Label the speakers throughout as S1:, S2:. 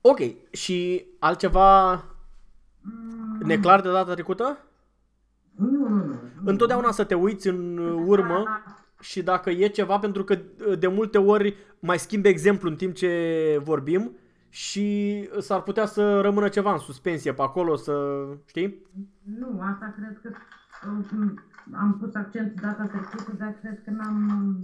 S1: Ok, și altceva
S2: Mm,
S1: neclar de data trecută?
S2: Nu, nu, nu.
S1: Întotdeauna să te uiți în urmă și dacă e ceva, pentru că de multe ori mai schimbi exemplu în timp ce vorbim și s-ar putea să rămână ceva în suspensie pe acolo, să știi?
S2: Nu, asta cred că um, am pus accent data trecută, dar cred că n-am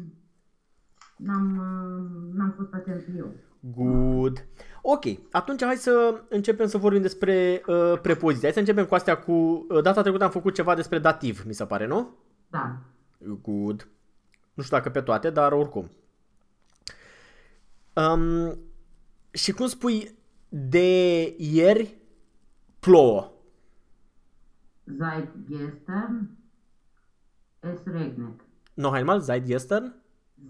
S2: n-am, uh, n-am fost atent eu.
S1: Good. Ok, atunci hai să începem să vorbim despre uh, prepoziții. Hai să începem cu astea cu... Uh, data trecută am făcut ceva despre dativ, mi se pare, nu?
S2: Da.
S1: Good. Nu știu dacă pe toate, dar oricum. Um, și cum spui de ieri plouă?
S2: Seit gestern es regnet.
S1: Noch einmal, seit gestern?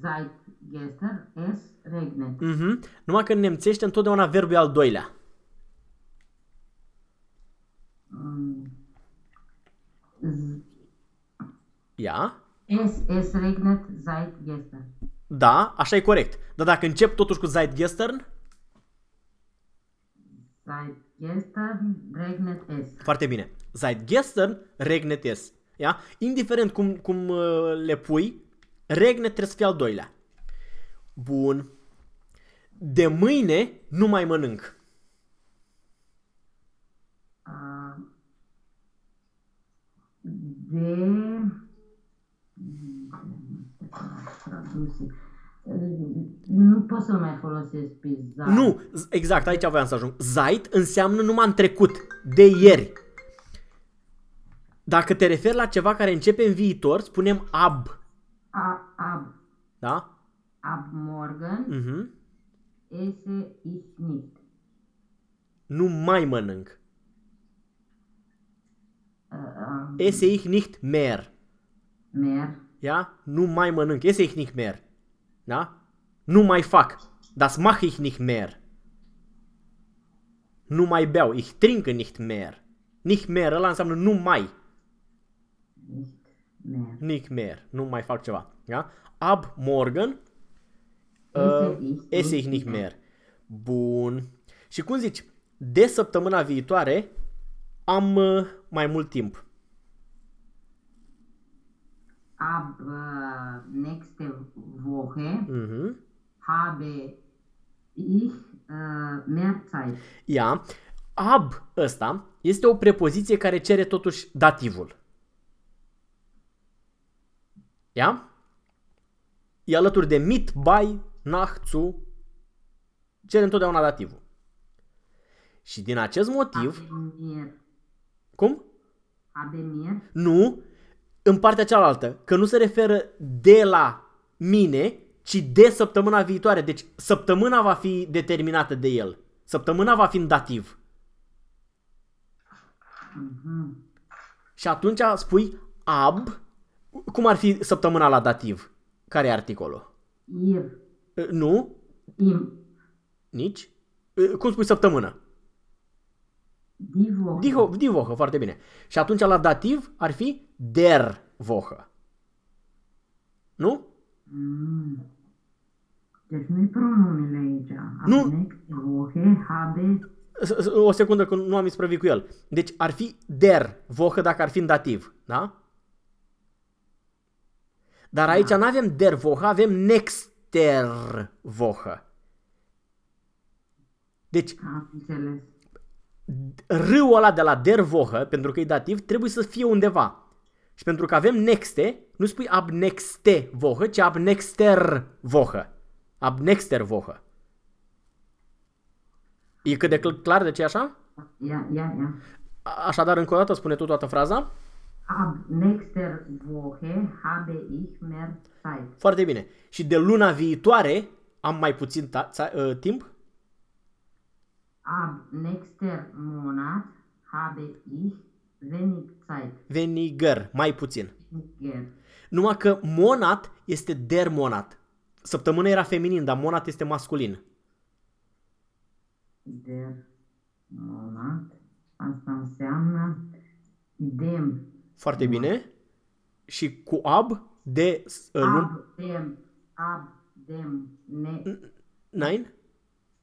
S2: Seit gestern es regnet.
S1: Mhm. Numai că în nemțește întotdeauna verbul e al doilea.
S2: Mm. Z-
S1: Ia?
S2: Es, es regnet seit gestern.
S1: Da, așa e corect. Dar dacă încep totuși cu seit gestern,
S2: Seit gestern regnet es.
S1: foarte bine. Seit gestern regnet es. Ia? Indiferent cum, cum uh, le pui, regnet trebuie să fie al doilea. Bun. De mâine nu mai mănânc.
S2: Uh, de traduse. Nu pot să mai folosesc pe za.
S1: Nu, z- exact, aici voiam să ajung. Seit înseamnă numai în trecut, de ieri. Dacă te referi la ceva care începe în viitor, spunem ab.
S2: Ab,
S1: Da?
S2: ab morgen
S1: Mhm.
S2: esse ich nicht.
S1: Nu mai mănânc.
S2: Uh,
S1: Esse ich nicht mehr.
S2: mer,
S1: Ja? Nu mai mănânc. Esse ich nicht mehr. Da? Nu mai fac. Das mache ich nicht mehr. Nu mai beau. Ich trinke nicht mehr. Nicht mehr, ăla înseamnă nu mai.
S2: nicht mer.
S1: Nicht mehr. Nu mai fac ceva. Da? Ab morgen
S2: Esse
S1: uh,
S2: ich
S1: esse ich nicht mehr. Bun. Și cum zici, de săptămâna viitoare am uh, mai mult timp.
S2: Ab uh, nächste Woche
S1: Mhm.
S2: habe ich uh, mehr Zeit.
S1: Ia, ab ăsta este o prepoziție care cere totuși dativul. Ia? E alături de mit, by, nach, zu, cere întotdeauna dativul. Și din acest motiv,
S2: Habe mir,
S1: cum?
S2: habe mir,
S1: Nu, în partea cealaltă, că nu se referă de la mine, ci de săptămâna viitoare. Deci săptămâna va fi determinată de el. Săptămâna va fi în dativ.
S2: mhm,
S1: Și atunci spui ab, cum ar fi săptămâna la dativ? Care e articolul?
S2: ihr,
S1: Uh, Nu,
S2: im,
S1: nici. Uh, Cum spui săptămână?
S2: die Woche.
S1: Die, Ho- die Woche, foarte bine. Și atunci la dativ ar fi der Woche. Nu?
S2: Mm. Deci nu-i pronumele aici.
S1: Nu.
S2: Ab nächste Woche habe
S1: S- s- O secundă că nu am isprăvit cu el. Deci ar fi der Woche dacă ar fi în dativ, da? Dar aici nu avem der Woche, avem nexter Woche. Deci
S2: am înțeles.
S1: râul ăla de la der Woche, pentru că e dativ, trebuie să fie undeva. Și pentru că avem nexte, nu spui ab nexte Woche, ci ab nexter Woche. Ab nexter Woche. E cât de cl- clar de ce e așa?
S2: Ja, ja, ja.
S1: A- Așadar, încă o dată spune tu toată fraza.
S2: Ab nächster Woche habe ich mehr Zeit.
S1: Foarte bine. Și de luna viitoare am mai puțin ta- ța- uh, timp?
S2: Ab nächster Monat habe ich wenig Zeit.
S1: Weniger, mai puțin.
S2: Gern.
S1: Numai că monat este der monat. Săptămâna era feminin, dar monat este masculin.
S2: Der Monat. Asta înseamnă dem.
S1: Foarte bine. Și cu ab de uh, lun...
S2: Ab dem, ab dem, ne,
S1: Nein?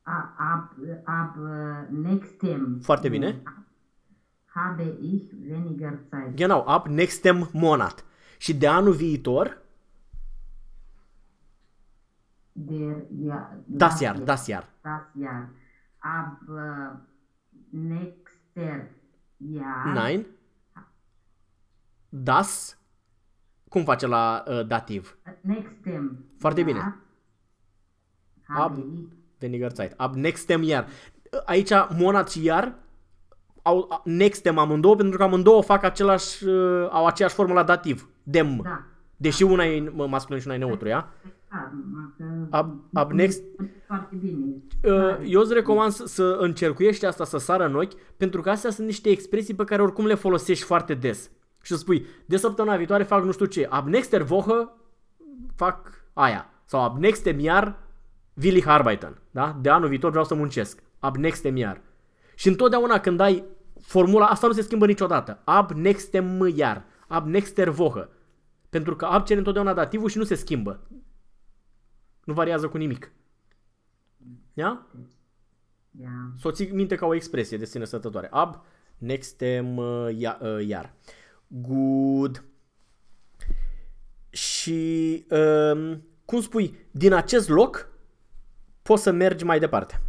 S2: A- Ab, ab uh, nextem.
S1: Foarte bine.
S2: Habe ich weniger Zeit.
S1: Genau, ab nextem Monat. Și de anul viitor,
S2: Der, ja,
S1: das Jahr, das Jahr.
S2: Das Jahr. Ab uh, nächster Jahr.
S1: Nein. Das, cum face la uh, dativ?
S2: Nextem.
S1: Foarte bine.
S2: Jahr
S1: Ab
S2: Habe ich
S1: weniger Zeit. Ab nextem Jahr. Aici monat și iar au a- nextem amândouă pentru că amândouă fac același, uh, au aceeași formă la dativ. Dem.
S2: Da.
S1: Deși una e mă, masculin și una e neutru, ia?
S2: Da, că-
S1: Ab, ab next,
S2: Foarte bine.
S1: Uh, Eu îți recomand să, să încercuiești asta, să sară în ochi, pentru că astea sunt niște expresii pe care oricum le folosești foarte des. Și să spui, de săptămâna viitoare fac nu știu ce, ab nexter Woche fac aia. Sau ab nextem Jahr will ich arbeiten. Da? De anul viitor vreau să muncesc. Ab nextem Jahr. Și întotdeauna când ai formula, asta nu se schimbă niciodată. Ab nextem Jahr. Ab nexter Woche. Pentru că ab cere întotdeauna dativul și nu se schimbă. Nu variază cu nimic. Ia?
S2: Ja.
S1: Să o ții minte ca o expresie de sine stătătoare. Ab nextem uh, ia- uh, iar. Good. Și um, cum spui, din acest loc poți să mergi mai departe.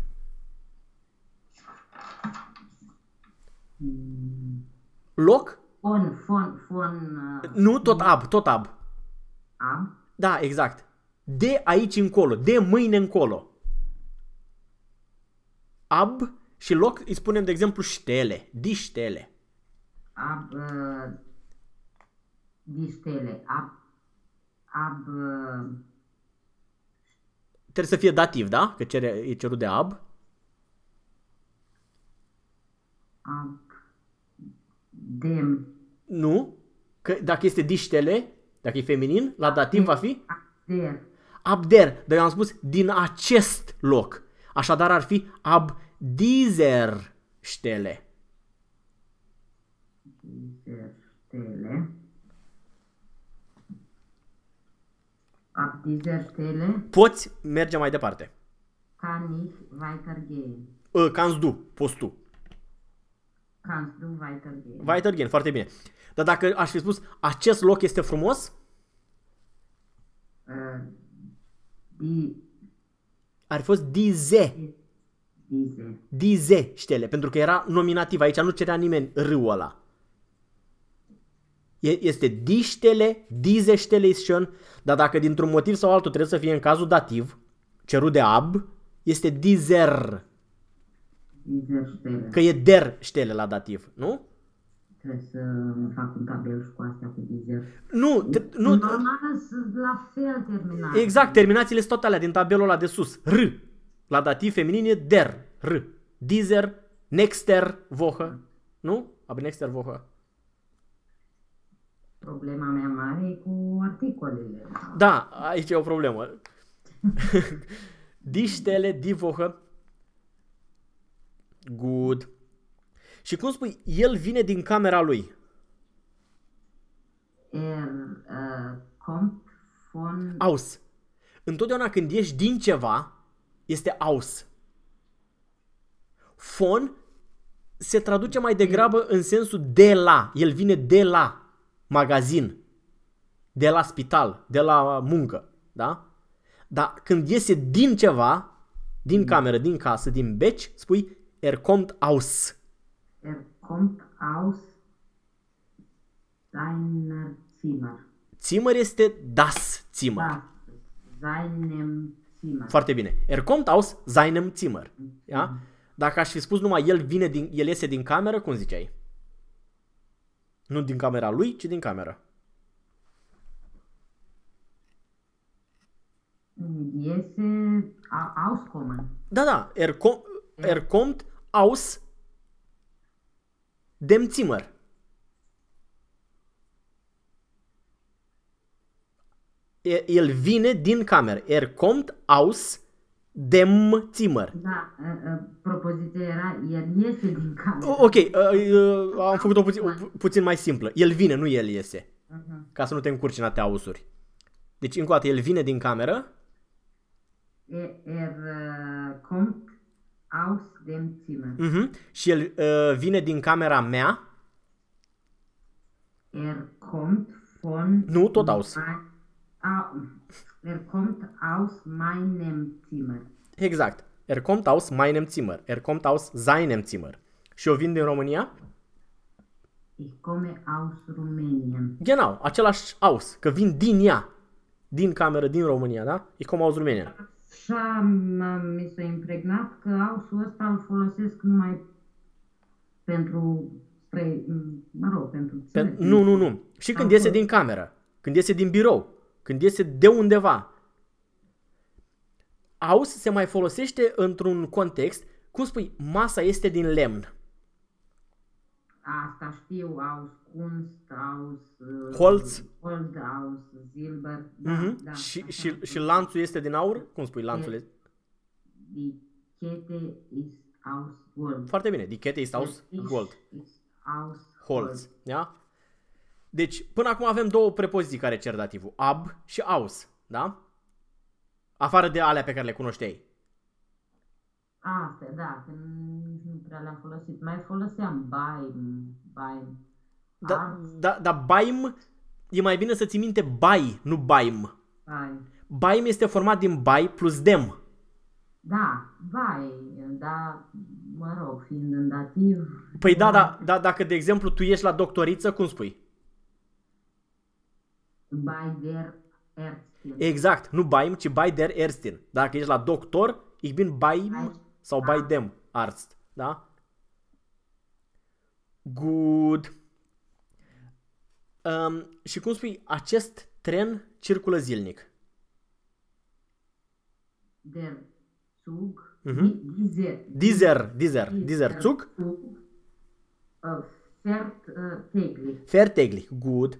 S1: Loc?
S2: Von, von, von uh,
S1: Nu, tot ab, tot ab.
S2: ab.
S1: Da, exact. De aici încolo, de mâine încolo. Ab și loc îi spunem de exemplu ștele, diștele.
S2: Ab uh, die Stelle. Ab, ab uh,
S1: Trebuie să fie dativ, da? Că cere, e cerut de ab.
S2: ab dem.
S1: Nu. Că dacă este diștele, dacă e feminin, la dativ va fi
S2: Ab der.
S1: abder. Dar eu am spus din acest loc. Așadar ar fi ab dieser stele.
S2: dieser Stelle. Ab dieser Stelle
S1: Poți merge mai departe.
S2: kann ich weitergehen.
S1: Uh, Canst du, poți tu.
S2: Kannst du weitergehen?
S1: Weitergehen, foarte bine. Dar dacă aș fi spus acest loc este frumos,
S2: Äh, die,
S1: ar fi fost diese.
S2: diese.
S1: Diese ștele, pentru că era nominativ, aici nu cerea nimeni râul ăla. E- Este diștele, diese ștele ist schön, dar dacă dintr-un motiv sau altul trebuie să fie în cazul dativ, cerut de ab, este dieser,
S2: Dieser Stelle.
S1: că e der ștele la dativ, nu?
S2: Trebuie să îmi fac un tabel și cu astea cu dieser.
S1: Nu, te, nu,
S2: Normal sunt la fel terminate.
S1: exact, terminațiile sunt tot alea din tabelul ăla de sus, r. La dativ feminin e der, r. Dieser, nexter, Woche, nu? Ab nexter, Woche.
S2: Problema mea mare e cu articolele.
S1: Da, aici e o problemă. Die Stelle, die Woche. Good. Și cum spui, el vine din camera lui.
S2: Er uh, kommt von
S1: Aus. Întotdeauna când ieși din ceva, este aus. Fon se traduce mai degrabă în sensul de la. El vine de la magazin, de la spital, de la muncă. Da? Dar când iese din ceva, din cameră, din casă, din beci, spui er kommt aus.
S2: er kommt aus seiner Zimmer.
S1: Zimmer este das Zimmer.
S2: Da, seinem Zimmer.
S1: Foarte bine. Er kommt aus seinem Zimmer. Ja? Dacă aș fi spus numai el vine din, el iese din cameră, cum ziceai? Nu din camera lui, ci din cameră.
S2: Iese a, auskommen.
S1: Da, da. Er, kom, er kommt aus dem Zimmer. E- El vine din cameră. Er kommt aus dem Zimmer.
S2: Da, uh, uh, propoziția era, el iese din cameră.
S1: O- Ok, uh, uh, am făcut-o puțin, pu- puțin mai simplă. El vine, nu el iese.
S2: Uh-huh.
S1: Ca să nu te încurci în atea ausuri. Deci, încă o dată, el vine din cameră.
S2: Er, er uh, kommt aus dem Zimmer.
S1: Mhm. Și el uh, vine din camera mea.
S2: Er kommt von...
S1: Nu, tot aus.
S2: mei- Au, er kommt aus meinem Zimmer.
S1: Exact. Er kommt aus meinem Zimmer. Er kommt aus seinem Zimmer. Și eu vin din România?
S2: Ich komme aus Rumänien.
S1: Genau, același aus, că vin din ea. Din cameră, din România, da? Ich komme aus Rumänien.
S2: Așa m- mi s-a impregnat că ausul ăsta îl folosesc numai pentru spre, mă rog, pentru
S1: Pe,
S2: țări.
S1: nu, nu, nu. Și când iese din cameră, când iese din birou, când iese de undeva. Aus se mai folosește într-un context, cum spui, masa este din lemn.
S2: Asta știu, aus Kunst, aus uh,
S1: Holz.
S2: Holz, aus Silber. Da,
S1: Mhm.
S2: da,
S1: și,
S2: așa
S1: și,
S2: știu.
S1: și lanțul este din aur? Cum spui lanțul? este?
S2: Die Kette ist aus Gold.
S1: Foarte bine. Die Kette ist aus
S2: Der Tisch
S1: Gold.
S2: Ist aus
S1: Holz. Da? Deci, până acum avem două prepoziții care cer dativul. Ab și aus. Da? Afară de alea pe care le cunoșteai.
S2: Astea, da, că nici nu prea le-am folosit. Mai foloseam baim, baim.
S1: Da,
S2: Arts,
S1: da, da, baim e mai bine să ții minte bai, nu baim.
S2: baim.
S1: Baim este format din bai plus dem.
S2: Da, bai, da, mă rog, fiind în dativ.
S1: Păi da, da, da, dacă de exemplu tu ești la doctoriță, cum spui?
S2: Bei der Ärztin.
S1: Exact, nu baim, ci bei der Ärztin. Dacă ești la doctor, ich bin baim
S2: Bei-
S1: sau bei dem Arzt. Da? Good. Um, și cum spui, acest tren circulă zilnic.
S2: Der Zug.
S1: Mhm.
S2: die- Dieser.
S1: Dieser, dieser, dieser Zug.
S2: Zug äh, fährt äh, täglich.
S1: Fairteglich, good.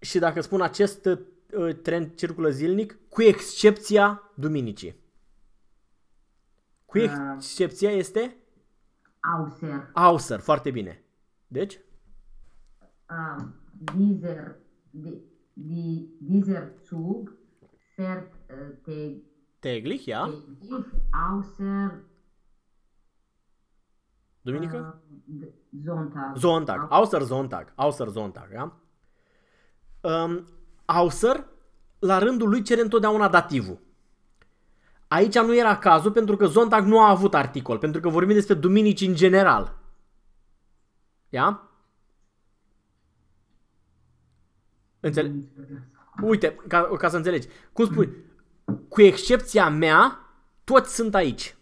S1: Și dacă spun acest uh, tren circulă zilnic, cu excepția duminicii. Cu
S2: Ah.
S1: excepția este
S2: Außer
S1: außer, foarte bine. Deci,
S2: äh, dieser, die, die, dieser Zug fährt äh, tä-
S1: teglich, ja?
S2: täglich außer
S1: Duminică?
S2: äh, d- Sonntag.
S1: Sonntag, außer Sonntag, außer Sonntag, ja? Um, außer, la rândul lui cere întotdeauna dativul. Aici nu era cazul pentru că Sonntag nu a avut articol, pentru că vorbim despre duminici în general. Ia? Înțeleg? Uite, ca, ca să înțelegi. Cum spui? Cu excepția mea, toți sunt aici.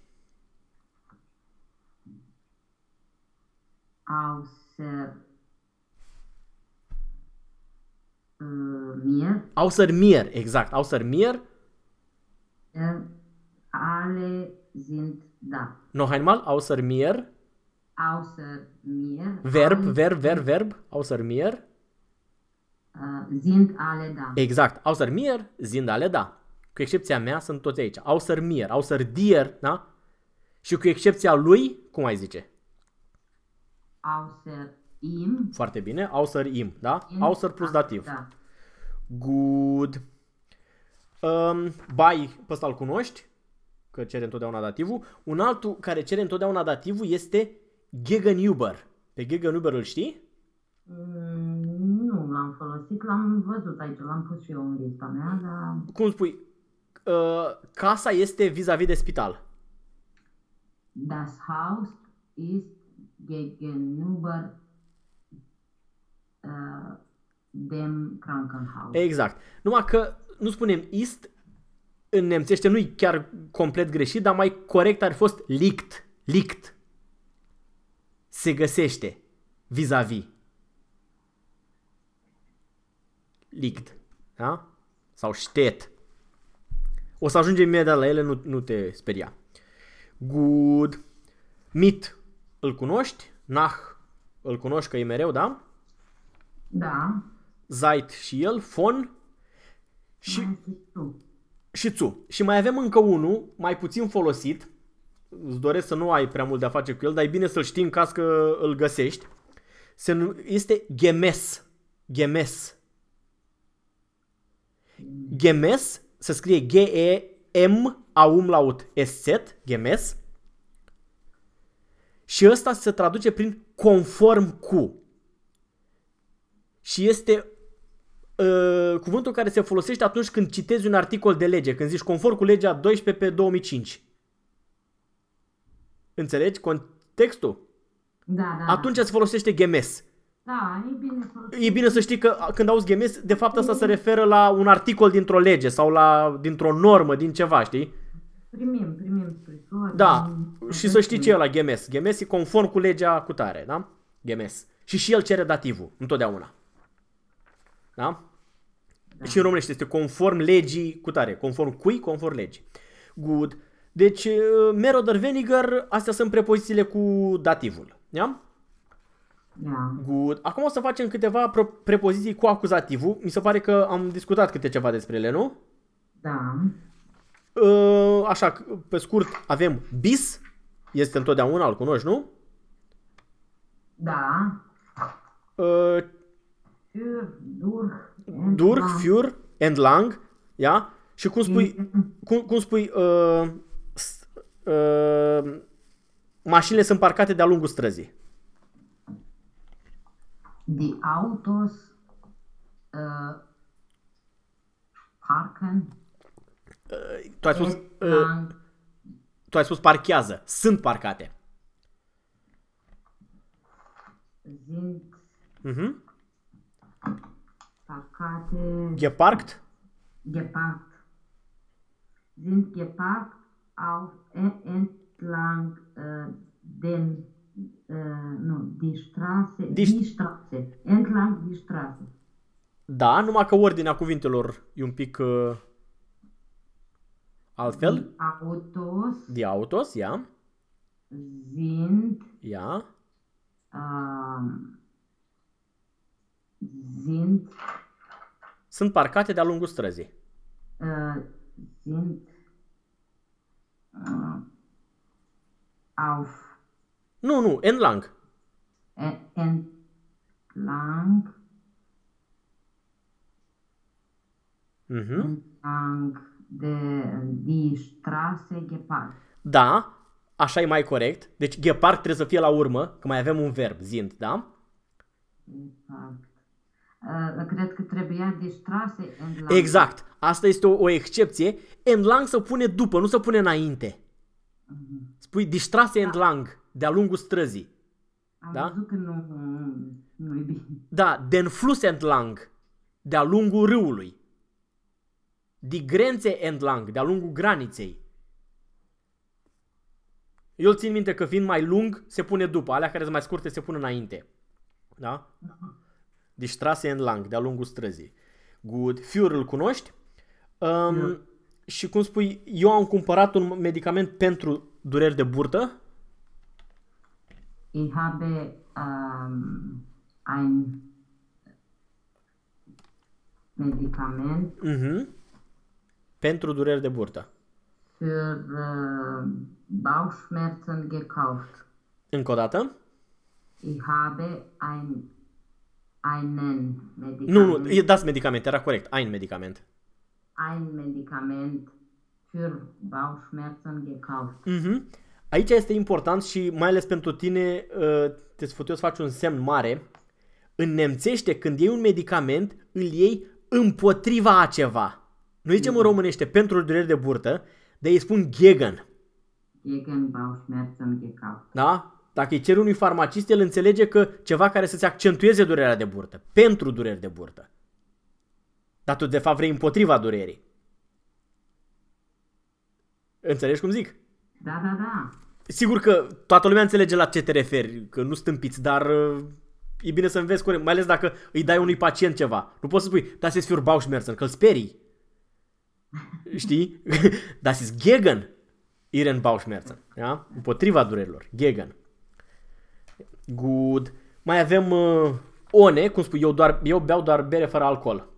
S2: Außer äh, mir.
S1: Außer mir, exact. Außer mir,
S2: Äh, alle sind da.
S1: noch einmal, außer mir,
S2: Außer mir.
S1: Verb,
S2: alle,
S1: Verb, Verb, Verb, außer mir.
S2: Äh, sind alle da.
S1: Exact. Außer mir sind alle da. Cu excepția mea sunt toți aici. Außer mir, außer dir, da? Și cu excepția lui, cum ai zice?
S2: Außer ihm.
S1: Foarte bine. Außer im, da? Außer plus dativ.
S2: Da.
S1: Good. Um, bai, pe ăsta îl cunoști, că cere întotdeauna dativul. Un altul care cere întotdeauna dativul este Gegenüber. Pe Gegenüber îl știi?
S2: Mm, Nu l-am folosit, l-am văzut aici, l-am pus și eu în lista mea, dar
S1: Cum spui? Uh, casa este vis-a-vis de spital.
S2: das Haus ist gegenüber äh, dem Krankenhaus.
S1: Exact. Numai că nu spunem ist, în nemțește nu-i chiar complet greșit, dar mai corect ar fi fost liegt. Liegt. Se găsește. Vis-a-vis. Liegt. Da? Sau steht. O să ajungem imediat la ele, nu, nu te speria. Good. Mit. Îl cunoști? Nach. Îl cunoști că e mereu, da?
S2: Da,
S1: Zeit și el. Von. Și
S2: mai zici tu.
S1: și tu. Și mai avem încă unul, mai puțin folosit. Îți doresc să nu ai prea mult de a face cu el, dar e bine să-l știi în caz că îl găsești. Se nu- este gemes. Gemes. Gemes se scrie G-E-M a umlaut S-Z, gemes. Și ăsta se traduce prin conform cu. Și este uh, cuvântul care se folosește atunci când citezi un articol de lege, când zici conform cu legea 12 pe 2005. Înțelegi contextul?
S2: Da, da.
S1: Atunci se folosește ghemes.
S2: Da, e bine folosit.
S1: E bine să știi că când auzi ghemes, de fapt asta se referă la un articol dintr-o lege sau la dintr-o normă, din ceva, știi?
S2: Primim, primim scrisori.
S1: Da,
S2: primim-
S1: și să știi ce e la ghemes. Ghemes e conform cu legea cu tare, da? Ghemes. Și și el cere dativul, întotdeauna. Da?
S2: Da.
S1: Și în românește este conform legii cu tare. Conform cui? Conform legii. Good. Deci, uh, Meroder Vinegar, astea sunt prepozițiile cu dativul. Da?
S2: Da.
S1: Good. Acum o să facem câteva pro- prepoziții cu acuzativul. Mi se pare că am discutat câte ceva despre ele, nu?
S2: Da.
S1: Uh, Așa, pe scurt, avem bis. Este întotdeauna, îl cunoști, nu?
S2: Da.
S1: Uh,
S2: Für, durch,
S1: Durch,
S2: entlang.
S1: für, entlang, ja? Și cum spui,
S2: Mhm.
S1: cum, cum spui, uh, s- uh, mașinile sunt parcate de-a lungul străzii.
S2: Die Autos äh, parken
S1: Uh, tu ai spus, uh,
S2: entlang
S1: tu ai spus parchează, sunt parcate.
S2: sind
S1: Mhm.
S2: Parkate
S1: Geparkt,
S2: geparkt. Sind geparkt auf en- entlang äh, den äh, no, die Straße,
S1: Die
S2: die, Straße, entlang die Straße.
S1: da, numai că ordinea cuvintelor e un pic uh, altfel.
S2: Die Autos.
S1: Die Autos, ja,
S2: sind
S1: ja,
S2: ähm, sind
S1: sunt parcate de-a lungul străzii.
S2: äh, sind äh, auf
S1: Nu, nu, entlang.
S2: en- entlang
S1: Mhm.
S2: entlang de die Straße geparkt.
S1: Da, așa e mai corect. Deci geparkt trebuie să fie la urmă, că mai avem un verb, zind, da?
S2: Geparkt. Uh, cred că trebuia de Straße entlang.
S1: Exact. Asta este o, o excepție. Entlang să pune după, nu să pune înainte. Spui distrase entlang, de-a lungul străzii.
S2: Am
S1: Da?
S2: văzut că nu, nu e bine.
S1: Da, den Fluss entlang, de-a lungul râului. Die Grenze entlang, de-a lungul graniței. Eu țin minte că fiind mai lung, se pune după. Alea care sunt mai scurte se pun înainte. Da? Die Straße entlang, de-a lungul străzii. Good. Führer îl cunoști? Um,
S2: Da.
S1: Și cum spui, eu am cumpărat un medicament pentru dureri de burtă.
S2: Ich habe ähm, ein Medikament
S1: Mhm. Pentru dureri de burtă.
S2: für äh, Bauchschmerzen gekauft.
S1: Încă o dată.
S2: Ich habe ein, einen Medikament,
S1: Nu, nu, e das medicament, era corect. Ein medicament.
S2: ein Medikament für Bauchschmerzen gekauft.
S1: Mhm. Aici este important și mai ales pentru tine uh, te sfătuiesc să faci un semn mare. În nemțește, când iei un medicament, îl iei împotriva a ceva. Nu zicem în românește pentru dureri de burtă, dar ei spun gegen.
S2: Gegen Bauchschmerzen gekauft.
S1: Da? Dacă îi ceri unui farmacist, el înțelege că ceva care să-ți accentueze durerea de burtă. Pentru dureri de burtă. Dar tu de fapt vrei împotriva durerii. Înțelegi cum zic?
S2: Da, da, da.
S1: Sigur că toată lumea înțelege la ce te referi, că nu stâmpiți, dar uh, e bine să înveți corect, mai ales dacă îi dai unui pacient ceva. Nu poți să spui, das ist für Bauchschmerzen, că îl sperii. Știi? das ist gegen ihren Bauchschmerzen. Da? Împotriva durerilor. Gegen. Good. Mai avem uh, one, cum spui, eu, doar, eu beau doar bere fără alcool.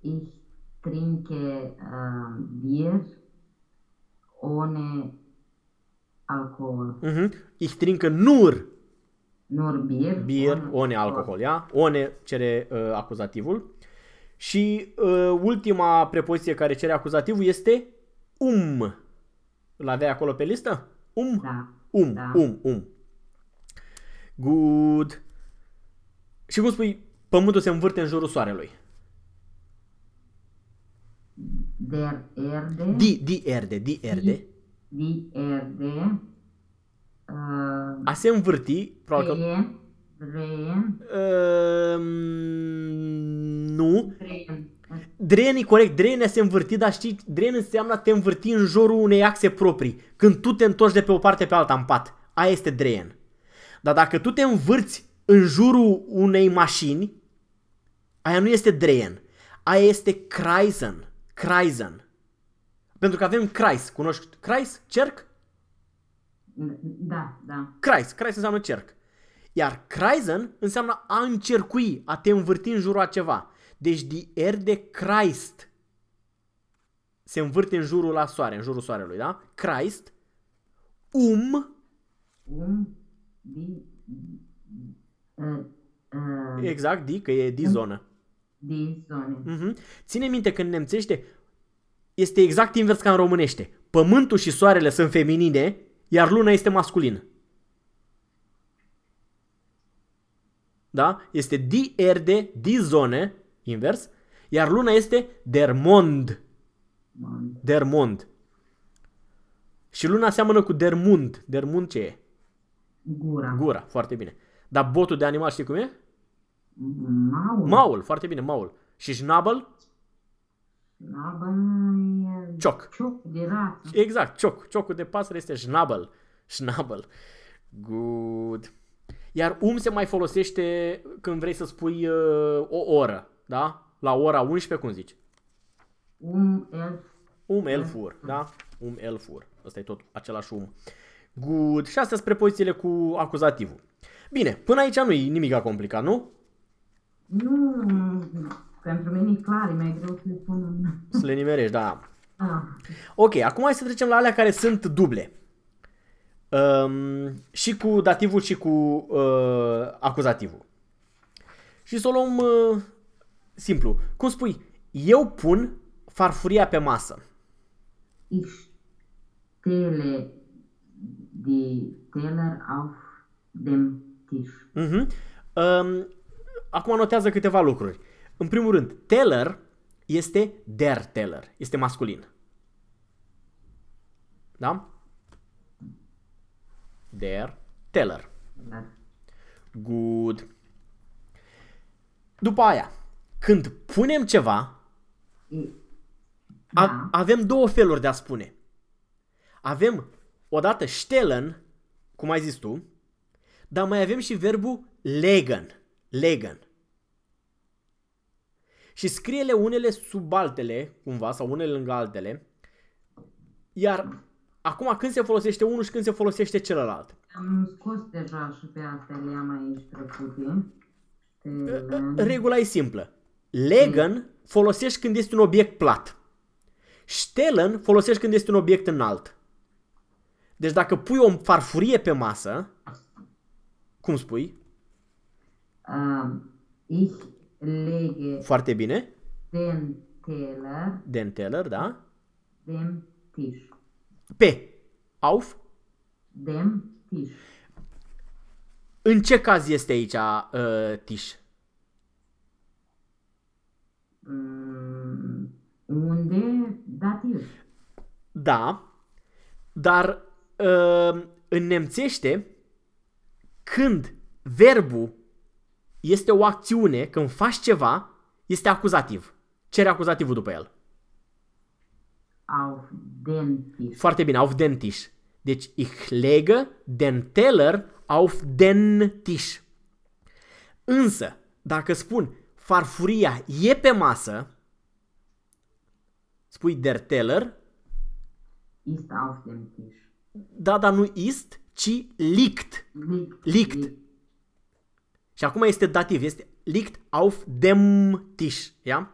S2: Ich trinke äh, Bier ohne Alkohol.
S1: Uh-huh. Ich trinke nur
S2: Nur Bier.
S1: Bier, one alcohol, ia? One cere uh, acuzativul. Și uh, ultima prepoziție care cere acuzativul este um. Îl aveai acolo pe listă? Um.
S2: Da.
S1: Um,
S2: Da.
S1: um, um. Good. Și cum spui, pământul se învârte în jurul soarelui.
S2: Der Erde.
S1: Di, di erde, di erde.
S2: Die Erde. Äh,
S1: A se învârti, probabil că...
S2: drehen. Drehen.
S1: Uh, nu.
S2: Drehen.
S1: Drehen e corect, drehen e a se învârti, dar știi, drehen înseamnă a te învârti în jurul unei axe proprii. Când tu te întorci de pe o parte pe alta în pat. Aia este drehen. Dar dacă tu te învârți în jurul unei mașini, aia nu este drehen. Aia este kreisen. Kreisen. Pentru că avem kreis. Cunoști kreis? Cerc?
S2: Da, da.
S1: Kreis. Kreis înseamnă cerc. Iar kreisen înseamnă a încercui, a te învârti în jurul a ceva. Deci die Erde kreist. Se învârte în jurul la soare, în jurul soarelui, da? Kreist. Um.
S2: Um die, äh, äh,
S1: Exact, di, că e di zonă.
S2: die Sonne.
S1: Mhm. Ține minte că în nemțește este exact invers ca în românește. Pământul și soarele sunt feminine, iar luna este masculin. Da? Este die Erde, die Sonne, invers, iar luna este der Mond,
S2: Mond.
S1: der Mond. Și luna seamănă cu der Mund. Der Mund ce e?
S2: Gura.
S1: Gura, foarte bine. Dar botul de animal știi cum e?
S2: Maul.
S1: Maul, foarte bine, maul. Și schnabel?
S2: Schnabel e...
S1: Cioc.
S2: Cioc de rață.
S1: Exact, cioc. Ciocul de pasăre este schnabel. Schnabel. Good. Iar um se mai folosește când vrei să spui uh, o oră, da? La ora 11, cum zici?
S2: Um elf.
S1: Um elfur, da? Um elfur. Ăsta e tot același um. Good. Și astea sunt prepozițiile cu acuzativul. Bine, până aici nu e nimic complicat, nu?
S2: Nu, pentru mine e clar, e mai greu să le pun în...
S1: Să le nimerești, da.
S2: Ah,
S1: Ok, acum hai să trecem la alea care sunt duble. Um, și cu dativul și cu uh, acuzativul. Și să o luăm uh, simplu. Cum spui? Eu pun farfuria pe masă.
S2: ich stelle die Teller auf dem Tisch.
S1: Uh-huh. Um, acum notează câteva lucruri. În primul rând, teller este der teller. Este masculin. Da? Der teller.
S2: Dar
S1: Good. După aia, când punem ceva,
S2: e,
S1: a-
S2: da,
S1: avem două feluri de a spune. Avem odată stellen, cum ai zis tu, dar mai avem și verbul legen. Legen. Și scrie-le unele sub altele, cumva, sau unele lângă altele, iar acum când se folosește unul și când se folosește celălalt.
S2: am scos deja și pe astea, le am aici trecute. Stellen.
S1: Regula e simplă. Legen folosești când este un obiect plat. Stellen folosești când este un obiect înalt. Deci dacă pui o farfurie pe masă, cum spui?
S2: Uh, ich lege
S1: Foarte bine.
S2: den Teller
S1: Den Teller, da?
S2: dem Tisch.
S1: Pe. Auf.
S2: Dem Tisch.
S1: În ce caz este aici uh, tiș?
S2: Mm, unde dativ.
S1: Da, dar uh, în nemțește, când verbul este o acțiune, când faci ceva, este acuzativ. Cere acuzativul după el.
S2: Auf den Tisch.
S1: Foarte bine, auf den Tisch. Deci, ich lege den Teller auf den Tisch. Însă, dacă spun farfuria e pe masă, spui der Teller,
S2: Ist auf dem Tisch.
S1: Da, dar nu ist, ci liegt.
S2: Liegt.
S1: Liegt. Și acum este dativ, este liegt auf dem Tisch, ia?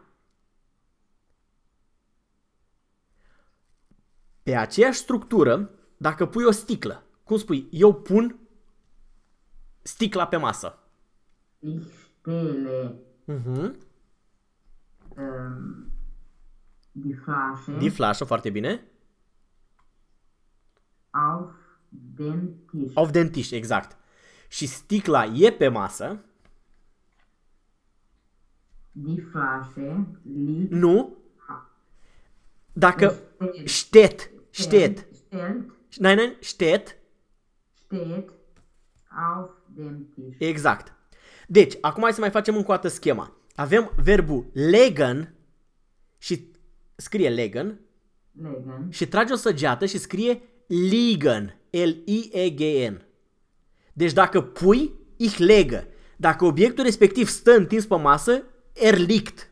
S1: Pe aceeași structură, dacă pui o sticlă, cum spui, eu pun sticla pe masă.
S2: Ich stelle
S1: Uh-huh.
S2: ähm, die Flasche
S1: Die Flasche, foarte bine.
S2: Auf den Tisch.
S1: Auf den Tisch, exact. Și sticla e pe masă.
S2: Die Flasche liegt
S1: Nu. Dacă
S2: steht,
S1: steht, steht,
S2: stellt,
S1: nein, nein, steht,
S2: steht auf dem Tisch.
S1: exact. Deci, acum hai să mai facem încă o dată schema. Avem verbul legen și scrie legen
S2: Legen.
S1: și trage o săgeată și scrie liegen, L-I-E-G-N. Deci dacă pui, ich lege. Dacă obiectul respectiv stă întins pe masă, er liegt.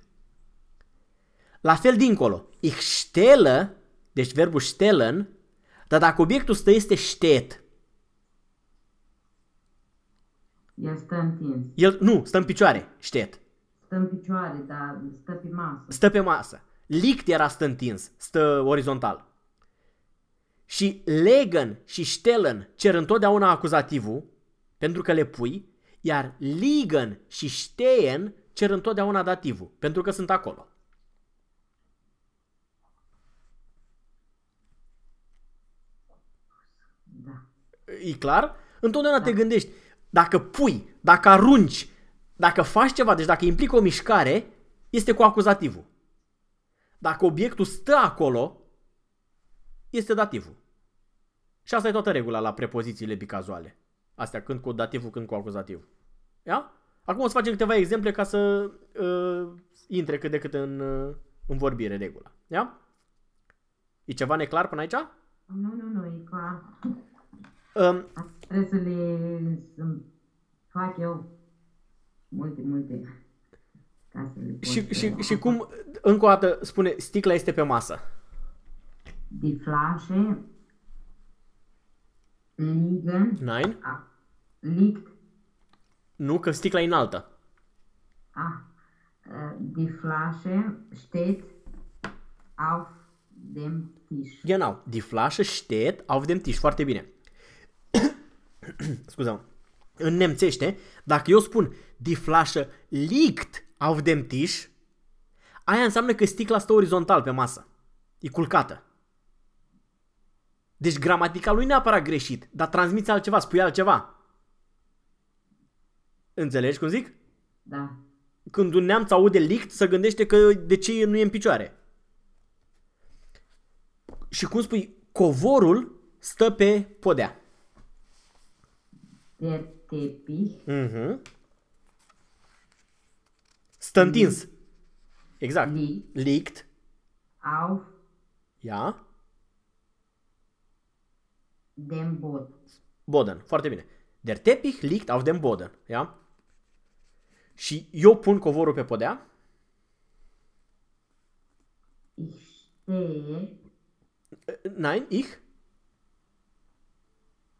S1: La fel dincolo, ich stelle, deci verbul stellen, dar dacă obiectul stă este steht.
S2: El stă întins.
S1: El, nu, stă în picioare, steht.
S2: Stă în picioare, dar stă pe masă.
S1: Stă pe masă. Liegt era stă întins, stă orizontal. Și legen și stellen cer întotdeauna acuzativul, pentru că le pui, iar liegen și stehen cer întotdeauna dativul, pentru că sunt acolo.
S2: Da.
S1: E clar? Întotdeauna te gândești, dacă pui, dacă arunci, dacă faci ceva, deci dacă implică o mișcare, este cu acuzativul. Dacă obiectul stă acolo, este dativul. Și asta e toată regula la prepozițiile bicazuale. Astea când cu dativul, când cu acuzativul. Ia? Acum o să facem câteva exemple ca să uh, intre cât de cât în, uh, în vorbire regula. Ia? E ceva neclar până aici?
S2: Nu, nu, nu, e clar.
S1: Um,
S2: Trebuie să le să fac eu multe, multe ca să le pot
S1: și, și,
S2: să-
S1: și cum, încă o dată, spune, sticla este pe masă.
S2: Die Flasche liegen,
S1: Nein?
S2: ah, liegt,
S1: Nu, că sticla e înaltă.
S2: ah, äh, die Flasche steht auf dem Tisch.
S1: Genau. Die Flasche steht auf dem Tisch. Foarte bine. Scuza În nemțește, dacă eu spun die Flasche liegt auf dem Tisch, aia înseamnă că sticla stă orizontal pe masă. E culcată. Deci gramatica lui neapărat greșit, dar transmiți altceva, spui altceva. Înțelegi cum zic?
S2: Da,
S1: Când un neamț aude licht, se gândește că de ce nu e în picioare. Și cum spui, covorul stă pe podea.
S2: der Teppich
S1: Mhm. Stă întins. Exact.
S2: liegt
S1: Liegt.
S2: auf
S1: Ia.
S2: Dem Boden.
S1: Boden. Foarte bine. Der Teppich liegt auf dem Boden. Ia. Și eu pun covorul pe podea.
S2: Ich stehe,
S1: Nein, ich.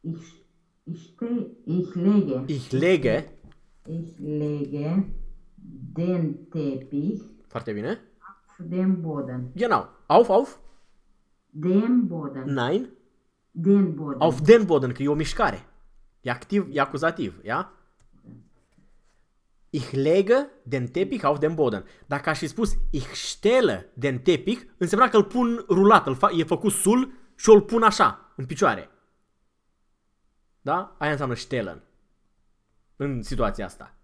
S2: ich, ich stehe, ich lege,
S1: Ich lege.
S2: ich lege den Teppich
S1: Foarte bine.
S2: auf den Boden.
S1: Genau. Auf, auf.
S2: Den Boden.
S1: Nein.
S2: Den Boden.
S1: Auf den Boden, că e o mișcare. E activ, e acuzativ, ia? Ich lege den Teppich auf den Boden. Dacă aș fi spus ich stelle den Teppich, însemna că îl pun rulat, îl fa- e făcut sul și îl pun așa, în picioare. Da? Aia înseamnă stellen. În situația asta.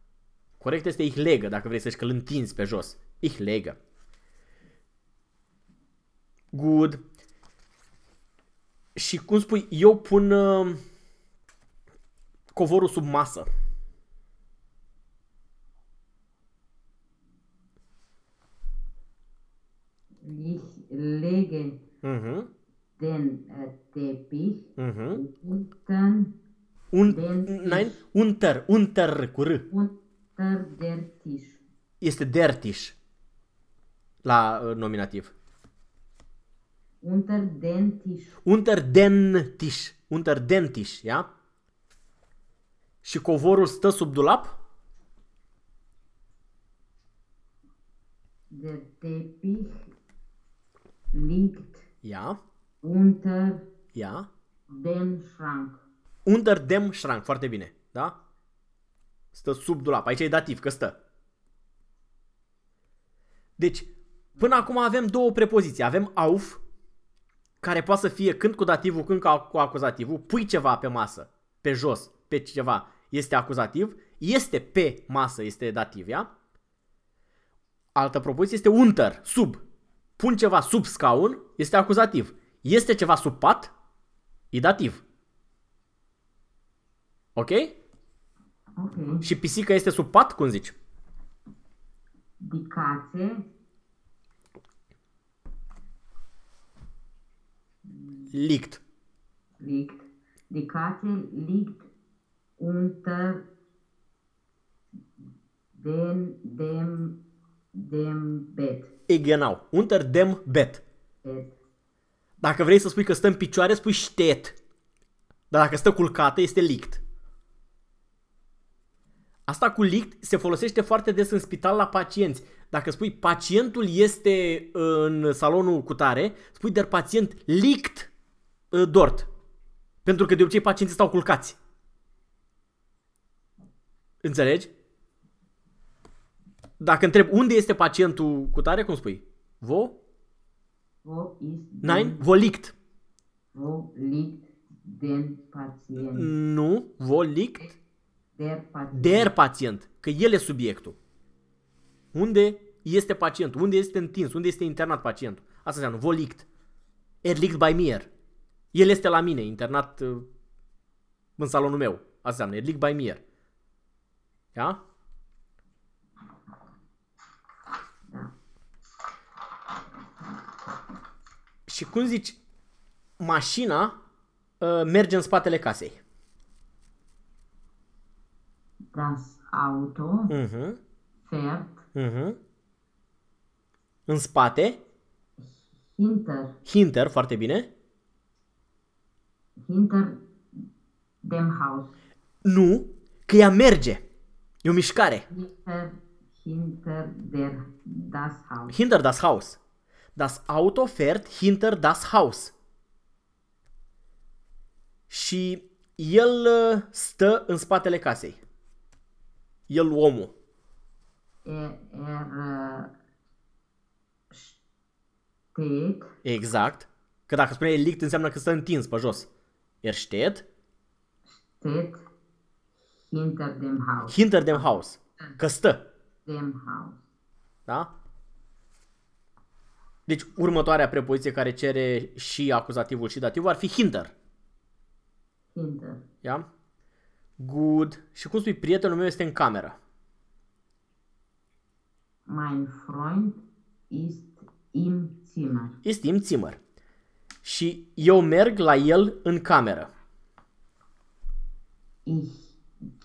S1: Corect este ich lege, dacă vrei să zici că îl întinzi pe jos. Ich lege. Good. Și cum spui, eu pun uh, covorul sub masă.
S2: Ich lege
S1: Mhm.
S2: den äh, Teppich
S1: Mhm.
S2: unter,
S1: Un,
S2: Den
S1: nein, unter, unter cu R.
S2: unter der Tisch.
S1: Este der Tisch. La uh, nominativ.
S2: Unter den Tisch.
S1: Unter den Tisch. Unter den Tisch, ia? Și covorul stă sub dulap?
S2: Der Teppich liegt
S1: Ia,
S2: unter
S1: ia.
S2: dem Schrank.
S1: Unter dem Schrank, foarte bine, da? Stă sub dulap, aici e dativ, că stă. Deci, până acum avem două prepoziții. Avem auf care poate să fie când cu dativul, când cu cu acuzativul, pui ceva pe masă, pe jos, pe ceva, este acuzativ, este pe masă, este dativ, ia? Altă propoziție este unter, sub. Pun ceva sub scaun, este acuzativ. Este ceva sub pat, e dativ. Ok?
S2: Ok.
S1: Și pisica este sub pat, cum zici?
S2: Dicațe.
S1: Lict.
S2: Liegt. Die Katze liegt unter den, dem, dem Bett.
S1: E genau. Unter dem Bett.
S2: Bett.
S1: Dacă vrei să spui că stă în picioare, spui ștet. Dar dacă stă culcată, este lict. Asta cu lict se folosește foarte des în spital la pacienți. Dacă spui pacientul este în salonul cu tare, spui der pacient liegt uh, dort. Pentru că de obicei pacienții stau culcați. Înțelegi? Dacă întreb unde este pacientul cu tare, cum spui? Wo?
S2: Wo ist
S1: Nein? Wo liegt?
S2: Wo liegt den Patient?
S1: Nu, wo liegt
S2: Der Patient.
S1: der pacient, că el e subiectul. Unde este pacientul? Unde este întins? Unde este internat pacientul? Asta înseamnă, wo liegt. Er liegt bei mir. El este la mine, internat uh, în salonul meu. Asta înseamnă, er liegt bei mir. Da?
S2: Da.
S1: Și cum zici, mașina uh, merge în spatele casei.
S2: Das Auto
S1: Mhm.
S2: fährt
S1: Mhm. În spate,
S2: hinter,
S1: hinter, foarte bine.
S2: hinter dem Haus.
S1: Nu, că ea merge. E o mișcare.
S2: Hinter, hinter der, das Haus.
S1: Hinter das Haus. Das Auto fährt hinter das Haus. Și el uh, stă în spatele casei. El, omul.
S2: Er, er äh, steht,
S1: Exact. Că dacă spune liegt înseamnă că stă întins pe jos. Er steht
S2: steht hinter dem Haus.
S1: hinter dem Haus. Că stă.
S2: Dem Haus.
S1: Da? Deci următoarea prepoziție care cere și acuzativul și dativul ar fi hinter.
S2: Hinter.
S1: Ia? Good. Și cum spui, prietenul meu este în cameră.
S2: Mein Freund ist im Zimmer.
S1: Este im Zimmer. Și eu merg la el în cameră.
S2: Ich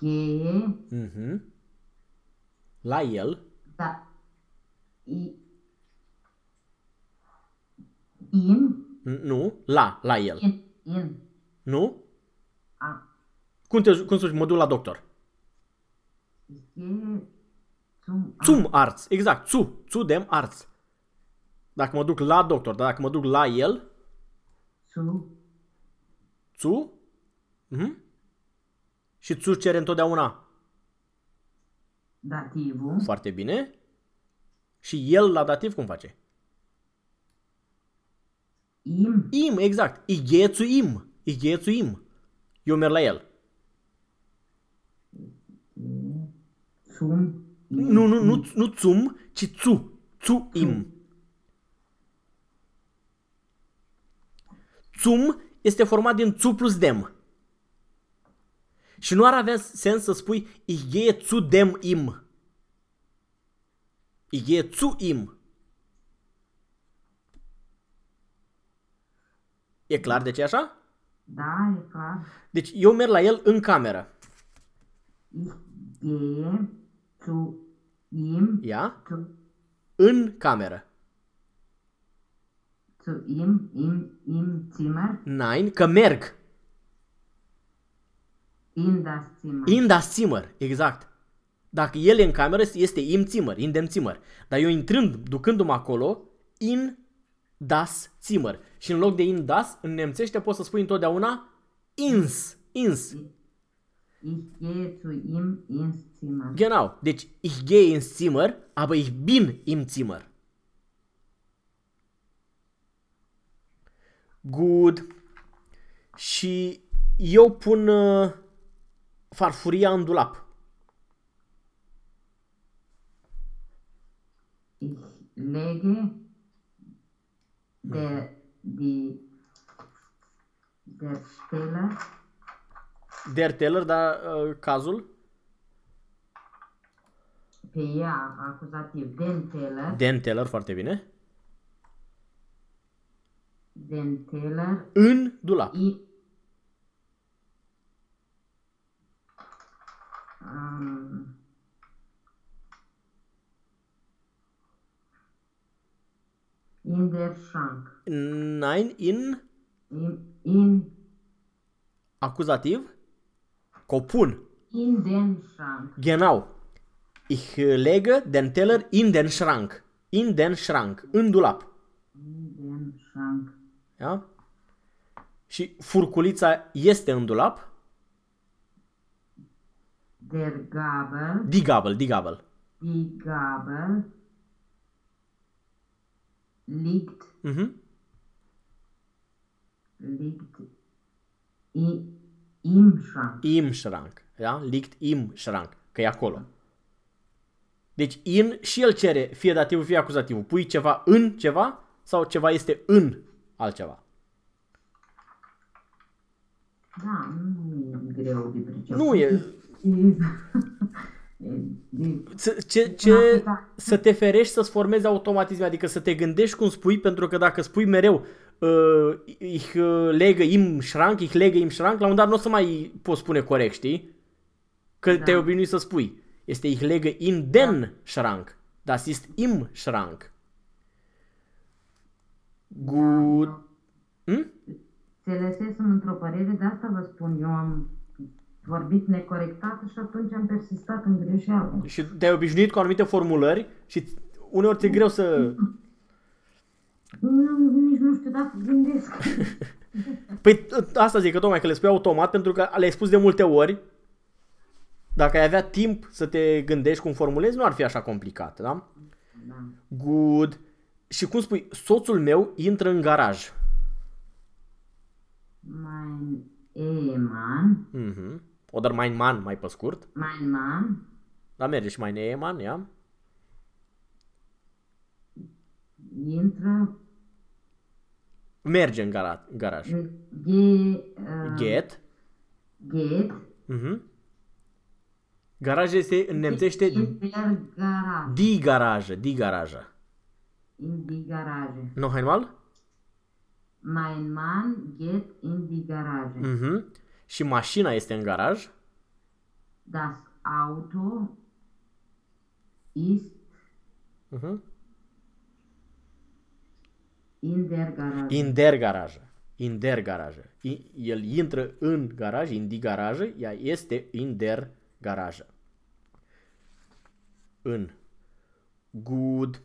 S2: gehe
S1: Mhm. La el.
S2: da i, in,
S1: N- Nu, la, la el.
S2: in, in,
S1: Nu?
S2: a,
S1: Cum, te, cum spui, mă duc la doctor?
S2: ich gehe zum
S1: Zum Arzt. Exact, zu, zu dem Arzt. Dacă mă duc la doctor, dar dacă mă duc la el,
S2: zu
S1: zu? Mhm. Și zu cere întotdeauna
S2: Dativum,
S1: foarte bine. Și el la dativ cum face?
S2: im,
S1: Im, exact. Ich gehe zu ihm. Ich gehe zu ihm. Eu merg la el.
S2: zum
S1: Nu, nu, nu, nu zum, ci zu. Zu ihm. Zum este format din zu plus dem. Și nu ar avea sens să spui ich gehe zu dem im. Ich gehe zu ihm. E clar de ce e așa?
S2: Da, e clar.
S1: Deci eu merg la el în cameră.
S2: Ich gehe zu ihm,
S1: Ia?
S2: zu,
S1: În cameră.
S2: zu ihm, im, im Zimmer,
S1: Nein, că merg.
S2: in das Zimmer.
S1: In das Zimmer, exact. Dacă el e în cameră, este im Zimmer, in dem Zimmer. Dar eu intrând, ducându-mă acolo, in das Zimmer. Și în loc de in das, în nemțește poți să spui întotdeauna ins, ins.
S2: Ich gehe zu ihm ins Zimmer.
S1: Genau. Deci, ich gehe ins Zimmer, aber ich bin im Zimmer. Good. Și eu pun uh, farfuria în dulap.
S2: Ich lege der, die, der Steller
S1: Der Teller, dar uh, cazul?
S2: pe ea, acuzativ, den Teller,
S1: Den Teller, foarte bine.
S2: den Teller,
S1: În dulap.
S2: i, um, in der Schrank,
S1: Nein, in
S2: in, in,
S1: acuzativ. Copun.
S2: in den Schrank,
S1: Genau. Ich lege den Teller in den Schrank. In den Schrank. În dulap.
S2: in den Schrank,
S1: Da? Și furculița este în dulap.
S2: der Gabel,
S1: Die Gabel, die Gabel.
S2: die Gabel liegt
S1: Mhm.
S2: liegt i, im Schrank.
S1: Im Schrank. Da? Liegt im Schrank. Că e acolo. Deci in și el cere fie dativul, fie acuzativul. Pui ceva în ceva sau ceva este în altceva.
S2: Da, nu e greu de priceput.
S1: Nu e.
S2: E- e-
S1: Să- Ce, ce, să te ferești să-ți formezi automatisme, adică să te gândești cum spui, pentru că dacă spui mereu uh, ich uh, lege im Schrank, ich lege im Schrank, la un dat nu o să mai poți spune corect, știi? Că
S2: Da.
S1: te-ai obișnuit să spui. Este ich lege in den Schrank. Das ist im Schrank. Gut. Hm?
S2: Înțelesesem într-o părere, de asta vă spun, eu am vorbit necorectat și atunci am persistat în greșeală.
S1: Și te-ai obișnuit cu anumite formulări și uneori ți-e greu să...
S2: Nu, nici nu știu dacă gândesc.
S1: Păi asta zic că tocmai că le spui automat pentru că le-ai spus de multe ori. Dacă ai avea timp să te gândești cum formulezi, nu ar fi așa complicat, da?
S2: Da.
S1: Good. Și cum spui, soțul meu intră în garaj.
S2: Mein Ehemann,
S1: Mhm. Oder mein Mann, mai pe scurt.
S2: mein Mann,
S1: Da, merge și mein Ehemann, ia.
S2: Intră,
S1: Merge în gara- garaj.
S2: ge, uh,
S1: Get.
S2: geht
S1: Mhm. Garaj este în nemțește
S2: in der Garage,
S1: die garajă, die garajă.
S2: in die Garage.
S1: Noch einmal?
S2: Mein Mann geht in die Garage.
S1: Mhm. Și mașina este în garaj.
S2: Das Auto ist
S1: Mhm.
S2: In der Garage.
S1: In der garajă. In der garajă. I- El intră în garaj, in die garajă, ea este in der garajă. În. Good.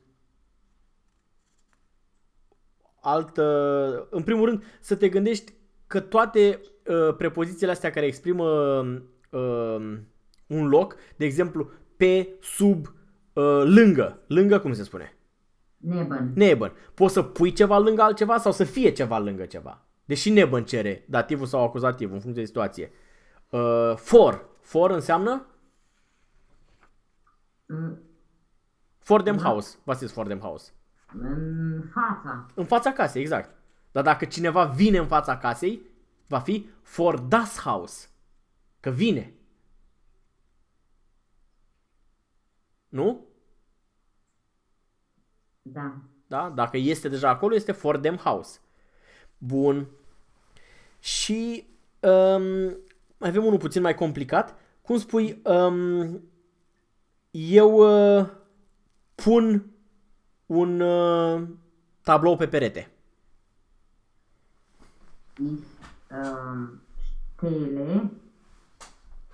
S1: Altă, în primul rând, să te gândești că toate uh, prepozițiile astea care exprimă uh, un loc, de exemplu, pe, sub, uh, lângă, lângă cum se spune?
S2: Neben.
S1: Neben. Poți să pui ceva lângă altceva sau să fie ceva lângă ceva. Deși neben cere dativul sau acuzativul în funcție de situație. Uh, for. For înseamnă
S2: În-
S1: for them house. Was ist for them house?
S2: În fața.
S1: În fața casei, exact. Dar dacă cineva vine în fața casei, va fi for das house. Că vine. Nu?
S2: Da.
S1: Da? Dacă este deja acolo, este for them house. Bun. Și um, mai avem unul puțin mai complicat. Cum spui, um, eu uh, pun un uh, tablou pe perete.
S2: Ich ähm, stelle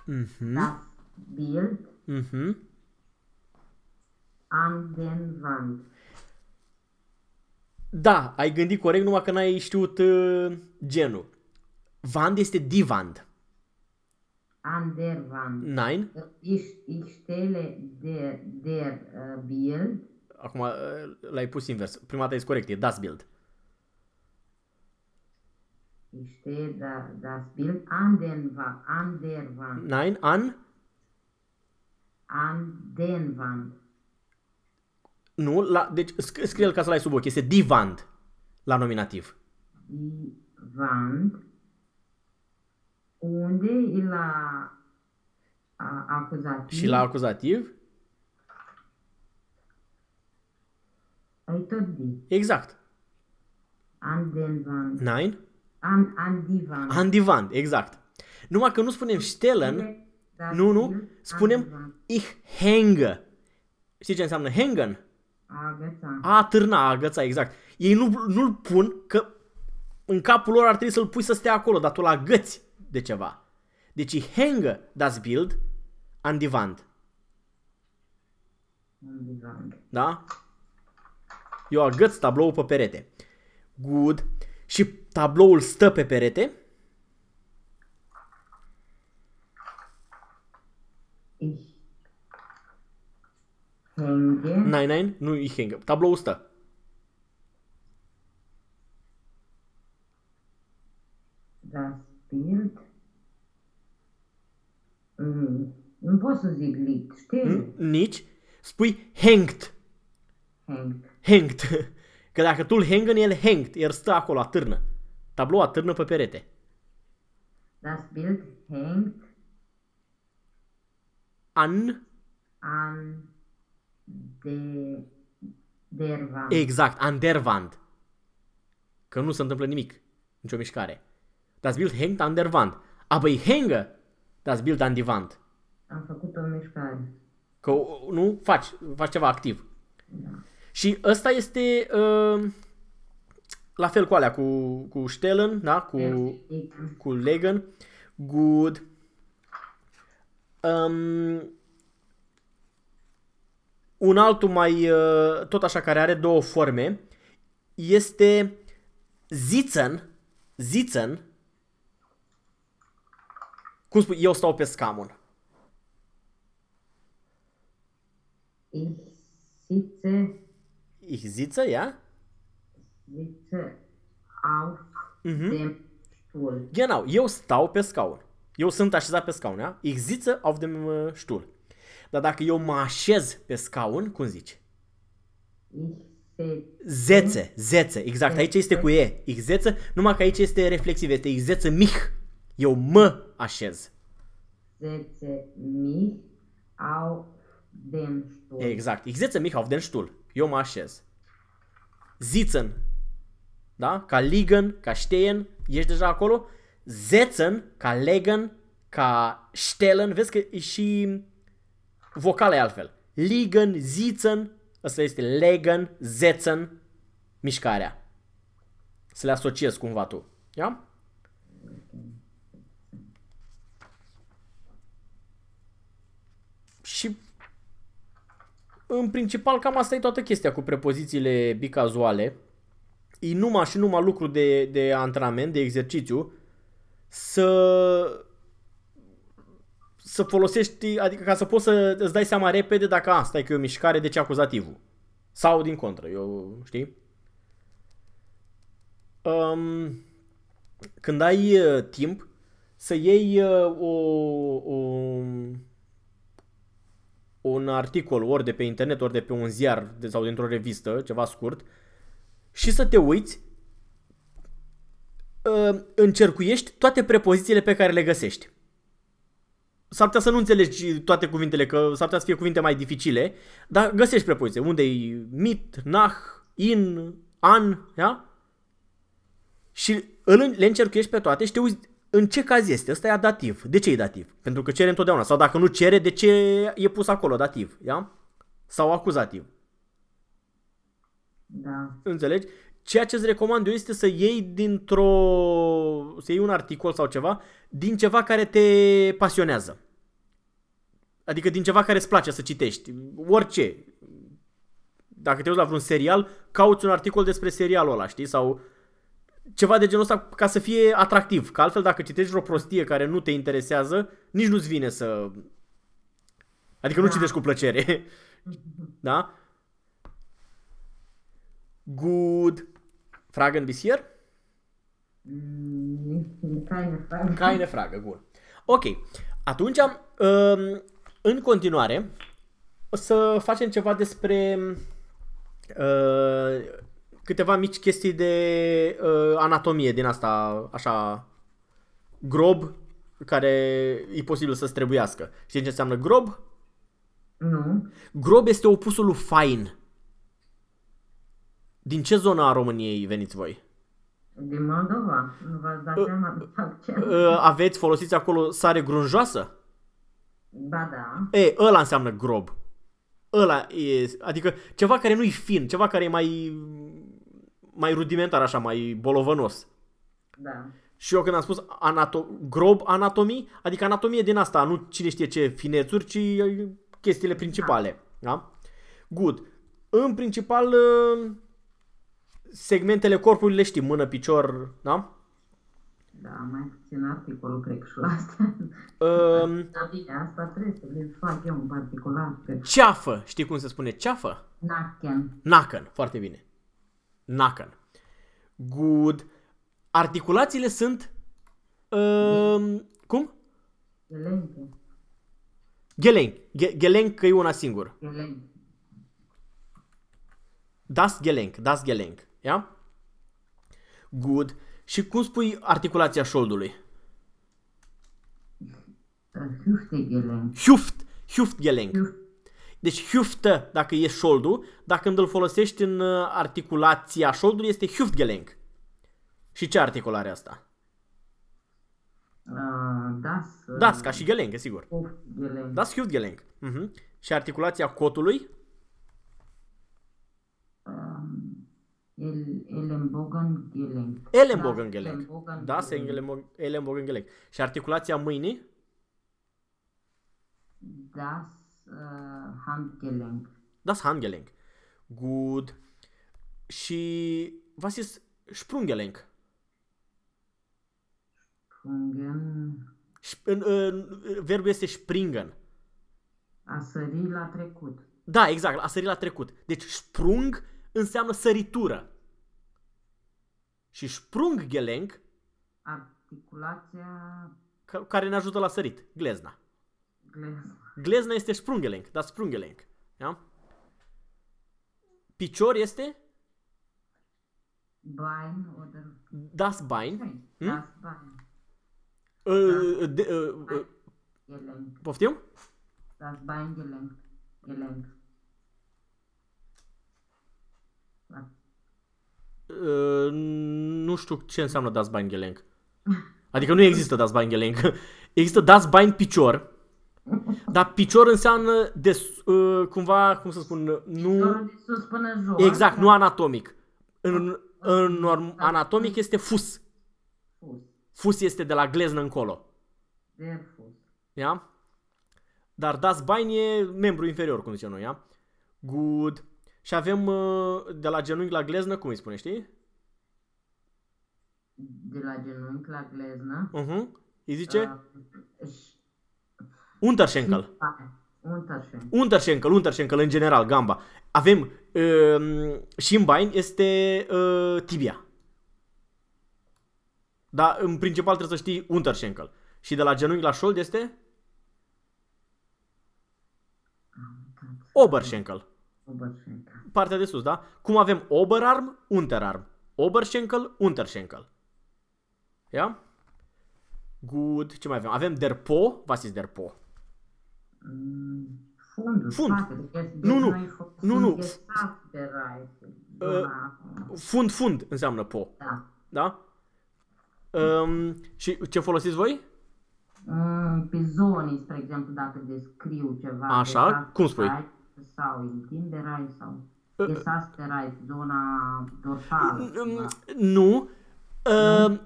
S1: Mhm.
S2: das Bild
S1: Mhm.
S2: an den Wand.
S1: Da, ai gândit corect, numai că n-ai știut uh, genul. Wand este die Wand.
S2: An der Wand.
S1: Nein?
S2: Ich, ich stelle der, der äh, Bild
S1: Acum uh, l-ai pus invers. Prima dată e corect, e das Bild.
S2: Ich stehe da, das Bild an, den, Wa- an der Wand.
S1: Nein, an?
S2: An den Wand.
S1: Nu, la, deci sc- scrie-l ca să-l ai sub ochi. Este die Wand la nominativ.
S2: Die Wand. Unde e la a, acuzativ?
S1: Și la acuzativ?
S2: Ai tot die.
S1: Exact.
S2: An den Wand.
S1: Nein?
S2: An, an die Wand.
S1: An die Wand, exact. Numai că nu spunem stellen,
S2: Das
S1: nu, nu,
S2: Bild an
S1: spunem
S2: die Wand.
S1: ich hänge. Știi ce înseamnă hängen?
S2: A agăța.
S1: A târna, a agăța, exact. Ei nu, nu-l pun că în capul lor ar trebui să-l pui să stea acolo, dar tu l agăți de ceva. Deci ich hänge das Bild an die Wand.
S2: An die Wand.
S1: Da? Eu agăț tabloul pe perete. Good. Și tabloul stă pe perete?
S2: Ich hänge
S1: Nein, nein, nu ich hänge. Tabloul stă.
S2: das Bild. Mm, nu pot să zic liegt. Știi?
S1: Nici. Spui hängt.
S2: Hängt.
S1: Hängt. Că dacă tu îl hängen, el hängt. El stă acolo, atârnă. Tablou atârnă pe perete.
S2: Das Bild hängt
S1: An.
S2: an de, der Wand.
S1: Exact, an der Wand. Că nu se întâmplă nimic. Nicio mișcare. Das Bild hängt an der Wand. Aber ich hänge das Bild an die Wand.
S2: Am făcut o mișcare.
S1: Că nu faci, faci ceva activ. Și ăsta este uh, la fel cu alea, cu, cu Stellen, da? cu,
S2: Explic.
S1: cu Legen. Good. Um, un altul mai, uh, tot așa, care are două forme, este sitzen, sitzen, cum spui, eu stau pe scaun.
S2: Ich sitze,
S1: Ich sitze, ja?
S2: sitze auf dem Stuhl.
S1: Genau, eu stau pe scaun. Eu sunt așezat pe scaun, ja? Ich sitze auf dem uh, Stuhl. Dar dacă eu mă așez pe scaun, cum zici?
S2: Ich se,
S1: Zețe, zețe, exact, aici este cu E. Ich zețe, numai că aici este reflexiv, este ich zețe mich. Eu mă așez.
S2: setze mich auf den Stuhl.
S1: Exact, ich zețe mich auf den Stuhl. Eu mă așez. Sitzen, da? Ca liegen, ca stehen, ești deja acolo. Setzen, ca legen, ca stellen, vezi că e și vocala e altfel. Liegen, sitzen, ăsta este legen, setzen, mișcarea. Să le asociezi cumva tu. Ia? Și în principal cam asta e toată chestia cu prepozițiile bicazuale. E numai și numai lucru de, de antrenament, de exercițiu, să să folosești, adică ca să poți să îți dai seama repede dacă asta e că e o mișcare, de ce acuzativul. Sau din contră, eu, știi? Um, când ai uh, timp, să iei uh, o, o, un articol ori de pe internet, ori de pe un ziar de, sau dintr-o revistă, ceva scurt, și să te uiți, uh, încercuiești toate prepozițiile pe care le găsești. S-ar putea să nu înțelegi toate cuvintele, că s-ar putea să fie cuvinte mai dificile, dar găsești prepoziție. Unde e mit, nach, in, an, ia? Și îl, le încercuiești pe toate și te uiți în ce caz este. Ăsta e dativ. De ce e dativ? Pentru că cere întotdeauna. Sau dacă nu cere, de ce e pus acolo dativ? Ia? Sau acuzativ.
S2: Da.
S1: Înțelegi? Ceea ce îți recomand eu este să iei dintr-o... să iei un articol sau ceva din ceva care te pasionează. Adică din ceva care îți place să citești. Orice. Dacă te uiți la vreun serial, cauți un articol despre serialul ăla, știi? Sau ceva de genul ăsta ca să fie atractiv. Că altfel dacă citești vreo prostie care nu te interesează, nici nu-ți vine să... Adică nu
S2: Da.
S1: citești cu plăcere. da? Good. Fragen bis hier?
S2: Mm, Keine Frage.
S1: Keine fragă, bun. Ok, atunci, um, în continuare, o să facem ceva despre uh, câteva mici chestii de uh, anatomie din asta, așa, grob, care e posibil să străbuiască. Știi ce înseamnă grob?
S2: Nu.
S1: Grob este opusul lui fain. Din ce zonă a României veniți voi?
S2: Din Moldova. Nu v-ați dat seama de accent?
S1: Uh, aveți, folosiți acolo sare grunjoasă?
S2: Ba da.
S1: E, ăla înseamnă grob. Ăla e, adică ceva care nu-i fin, ceva care e mai, mai rudimentar așa, mai bolovănos.
S2: Da.
S1: Și eu când am spus anato- grob anatomii, adică anatomie din asta, nu cine știe ce finețuri, ci chestiile principale. Da? Good. În principal, uh, segmentele corpului le știm, mână, picior, da?
S2: Da, mai puțin articolul, cred că și la asta.
S1: Um,
S2: Dar bine, asta trebuie să le fac eu în particular. Că
S1: ceafă, știi cum se spune ceafă?
S2: Nacken.
S1: Nacken, foarte bine. Nacken. Good. Articulațiile sunt um, cum?
S2: Gelenche.
S1: Gelenk. Ge- Gelenk că e una singur.
S2: Gelenche.
S1: Das Gelenk, das Gelenk. Ia? Good. Și cum spui articulația șoldului?
S2: Hüftegelenk.
S1: Hüft. Hüftgelenk.
S2: Hüft.
S1: Deci hüftă dacă e șoldul, dacă când îl folosești în uh, articulația șoldului este Hüftgelenk. Și ce articulare e asta?
S2: Uh, das. uh,
S1: Das, ca și Gelenk, sigur.
S2: Hüftgelenk.
S1: Das Hüftgelenk. Mhm. Și articulația cotului?
S2: Um, El, Ellenbogengelenk.
S1: Ellenbogengelenk.
S2: Das
S1: Das
S2: Ellenbogen-
S1: Ellenbogengelenk. Și articulația mâinii?
S2: Das uh, Handgelenk.
S1: Das Handgelenk. Good. Și was ist Sprunggelenk?
S2: Sprungen.
S1: Sp- în, în, verbul este springen.
S2: A sări la trecut.
S1: Da, exact, a sărit la trecut. Deci sprung înseamnă săritură. Și Sprunggelenk,
S2: Articulația
S1: ca- care ne ajută la sărit, glezna.
S2: glezna.
S1: Glezna este Sprunggelenk, da Sprunggelenk. Ja? Picior este
S2: Bein oder
S1: das Bein.
S2: Nein,
S1: Hm?
S2: das Bein.
S1: Uh, de, uh, uh,
S2: Gelenk.
S1: poftim?
S2: Das Beingelenk. Gelenk. Da.
S1: Uh, nu știu ce înseamnă das Bein Gelenk. Adică nu există das Bein Gelenk. Există das Bein picior. Dar picior înseamnă de, s- uh, cumva, cum să spun, nu...
S2: Piciorul de sus până jos.
S1: Exact, nu anatomic. În, în norm, anatomic este fus.
S2: Fus.
S1: Fus este de la gleznă încolo.
S2: Der Fuß.
S1: Ia? Dar das Bein e membru inferior, cum zicem noi, ia? Good. Și avem uh, de la genunchi la gleznă, cum îi spune, știi?
S2: De la genunchi la gleznă.
S1: Uh-huh. Îi zice
S2: Uh, și-
S1: Unterschenkel.
S2: Unterschenkel.
S1: Unterschenkel, Unterschenkel în general, gamba. Avem uh, Shinbein este uh, tibia. Dar în principal trebuie să știi Unterschenkel. Și de la genunchi la șold este Oberschenkel.
S2: Oberschenkel.
S1: Partea de sus, da? Cum avem Oberarm, Unterarm. Oberschenkel, Unterschenkel. Ia? Good. Ce mai avem? Avem der Po. Was ist der Po?
S2: Mm, Fundul,
S1: Fund.
S2: spatele. Este-
S1: Nu, nu.
S2: noi fo-
S1: Nu, nu.
S2: Gesaftbereich. Zona-
S1: Fund, fund înseamnă Po.
S2: Da.
S1: Da? Um, și ce folosiți voi?
S2: Mm, Pe zonii, spre exemplu, dacă descriu ceva.
S1: Așa,
S2: Gesaftbereich
S1: cum spui?
S2: Sau Intimbereich sau
S1: Uh,
S2: Gesaftbereich, zona dorsală.
S1: Um,
S2: ceva.
S1: nu. Um,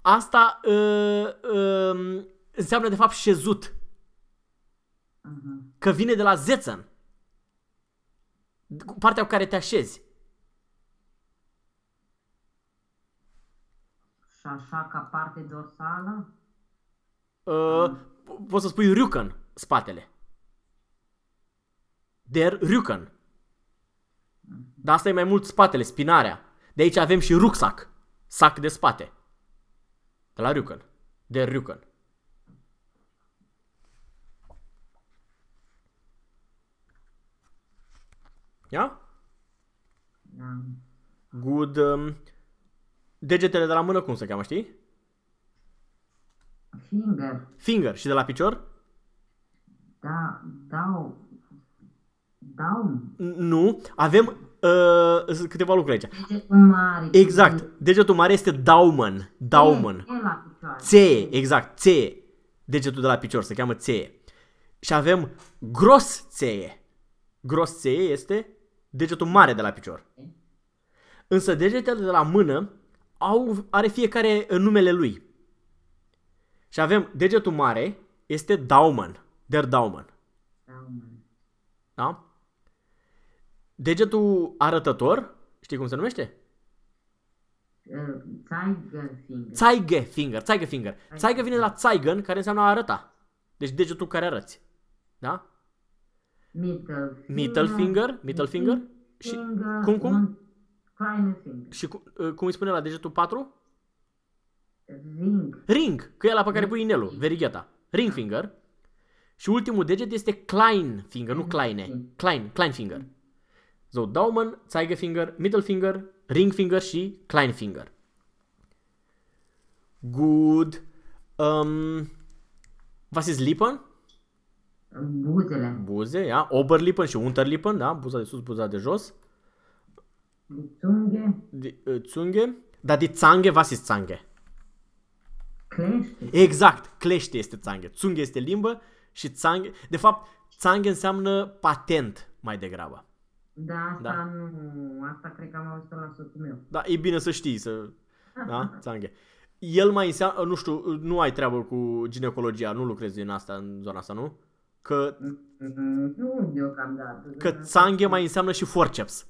S1: asta uh, um, înseamnă de fapt șezut.
S2: Mhm.
S1: Că vine de la zețăn. Partea cu care te așezi.
S2: Și așa ca parte dorsală?
S1: Uh, po- poți să spui Rücken, spatele. Der Rücken. Dar asta e mai mult spatele, spinarea. De aici avem și rucsac, sac de spate. De la Rücken. De Rücken. Ia?
S2: Da.
S1: Good. Um, degetele de la mână cum se cheamă, știi?
S2: Finger.
S1: Finger. Și de la picior?
S2: Da, dau. Dau.
S1: N- Nu. Avem uh, sunt câteva lucruri aici.
S2: Degetul mare.
S1: Exact. Degetul mare este Daumen. Daumen.
S2: E la picioare.
S1: Țeie, exact, țeie. Degetul de la picior se cheamă țeie. Și avem gros țeie. Gros țeie este degetul mare de la picior. Însă degetele de la mână au, are fiecare numele lui. Și avem degetul mare, este Daumen, der Daumen.
S2: Daumen.
S1: Da? Degetul arătător, știi cum se numește?
S2: Uh, Zeiger finger.
S1: Zeige finger, Zeige finger. Zeige vine de la Zeigen, care înseamnă a arăta. Deci degetul care arăți. Da?
S2: Middle finger.
S1: Middle finger, middle finger. Și,
S2: finger
S1: cum, cum?
S2: und Kleine finger.
S1: și cum, cum îi spune la degetul 4?
S2: Ring.
S1: Ring, că e la pe care pui inelul, verigheta. Ring finger. Și ultimul deget este Klein finger, nu Kleine. Klein, Klein finger. So, Daumen, Zeigefinger, Middle finger, Ring finger și Klein finger. Good. Um, was ist Lippen?
S2: Buzele.
S1: Buze, ja. Oberlippen și Unterlippen, da? Buza de sus, buza de jos.
S2: Zunge.
S1: Die, äh, Zunge. Dar die Zange, was ist Zange?
S2: Clește.
S1: Exact, clește este țanghe. Țunghe este limbă și țanghe... De fapt, țanghe înseamnă patent mai degrabă.
S2: Da, asta
S1: Da.
S2: nu. Asta cred că am auzit la soțul meu.
S1: Da, e bine să știi, să... Da, țanghe. El mai înseamnă, nu știu, nu ai treabă cu ginecologia, nu lucrezi în asta, în zona asta, nu? Că,
S2: Mm, Nu deocamdată.
S1: că țanghe mai înseamnă și forceps.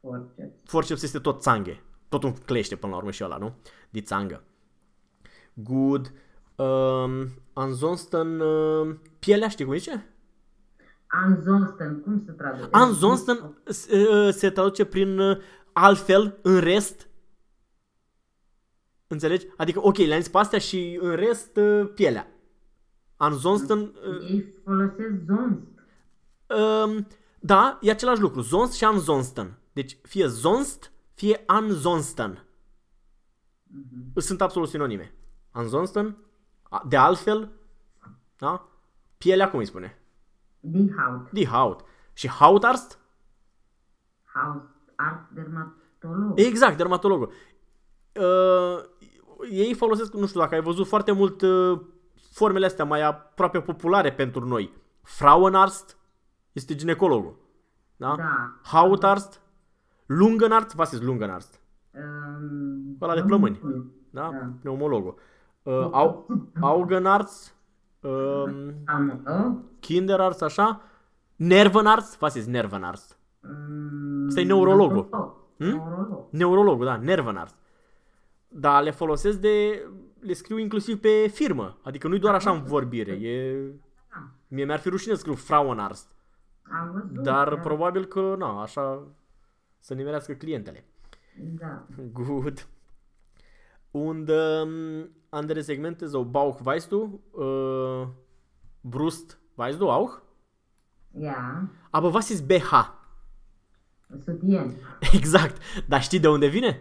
S2: Forceps.
S1: Forceps este tot țanghe. Tot un clește până la urmă și ăla, nu? De țangă. Good. Um, ansonsten, uh, pielea, știi cum zice?
S2: Ansonsten, cum se traduce?
S1: Ansonsten se, uh, se traduce prin uh, altfel, în rest. Înțelegi? Adică, ok, le-am zis pe astea și în rest uh, pielea. Ansonsten, uh,
S2: Ei folosesc zonst.
S1: um, da, e același lucru. Zonst și ansonsten. Deci fie zonst, fie ansonsten. Sunt absolut sinonime. Ansonsten, a- de altfel, da? Pielea, cum îi spune?
S2: Die Haut.
S1: Die Haut. Și Hautarzt?
S2: Haut. Art dermatolog.
S1: Exact, dermatologul. Uh, ei folosesc, nu știu dacă ai văzut foarte mult uh, formele astea mai aproape populare pentru noi. Frauenarzt este ginecologul. Da?
S2: Da.
S1: Hautarzt, Lungenarzt, was ist Lungenarzt?
S2: Um,
S1: Ăla de plămâni. Da?
S2: Da.
S1: Pneumologul. Uh, au, Augenarzt, um,
S2: Am, uh,
S1: Kinderarzt, așa. Nervenarzt, was ist Nervenarzt?
S2: um,
S1: Ăsta e neurologul.
S2: Hmm? Neurolog.
S1: Neurologul, da, Nervenarzt. Dar le folosesc de... le scriu inclusiv pe firmă. Adică nu-i doar așa în vorbire. E...
S2: Da.
S1: Mie mi-ar fi rușine să scriu Frauenarzt.
S2: Am văzut.
S1: Dar
S2: da.
S1: probabil că, na, așa să nimerească clientele.
S2: Da.
S1: Gut. Und ähm, andere Segmente, so Bauch, weißt du? Äh, Brust, weißt du auch?
S2: Ia.
S1: Aber was ist BH?
S2: Sutien.
S1: Exact. Dar știi de unde vine?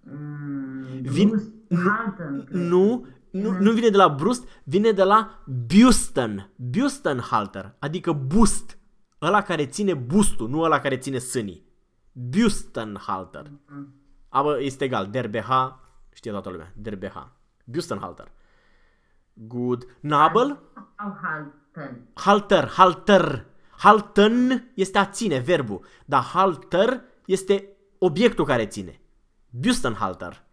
S2: Mm,
S1: Vin-
S2: Brust Halten. cred.
S1: Nu, nu, nu vine de la brust, vine de la Busten. Bustenhalter, adică bust. Ăla care ține bustul, nu ăla care ține sânii. Bustenhalter.
S2: Mm.
S1: Aber este egal, der BH, știe toată lumea, der BH. Bustenhalter. Good. Nabel?
S2: Sau Halten.
S1: Halter, halter. Halten este a ține, verbul. Dar halter este obiectul care ține. Bustenhalter.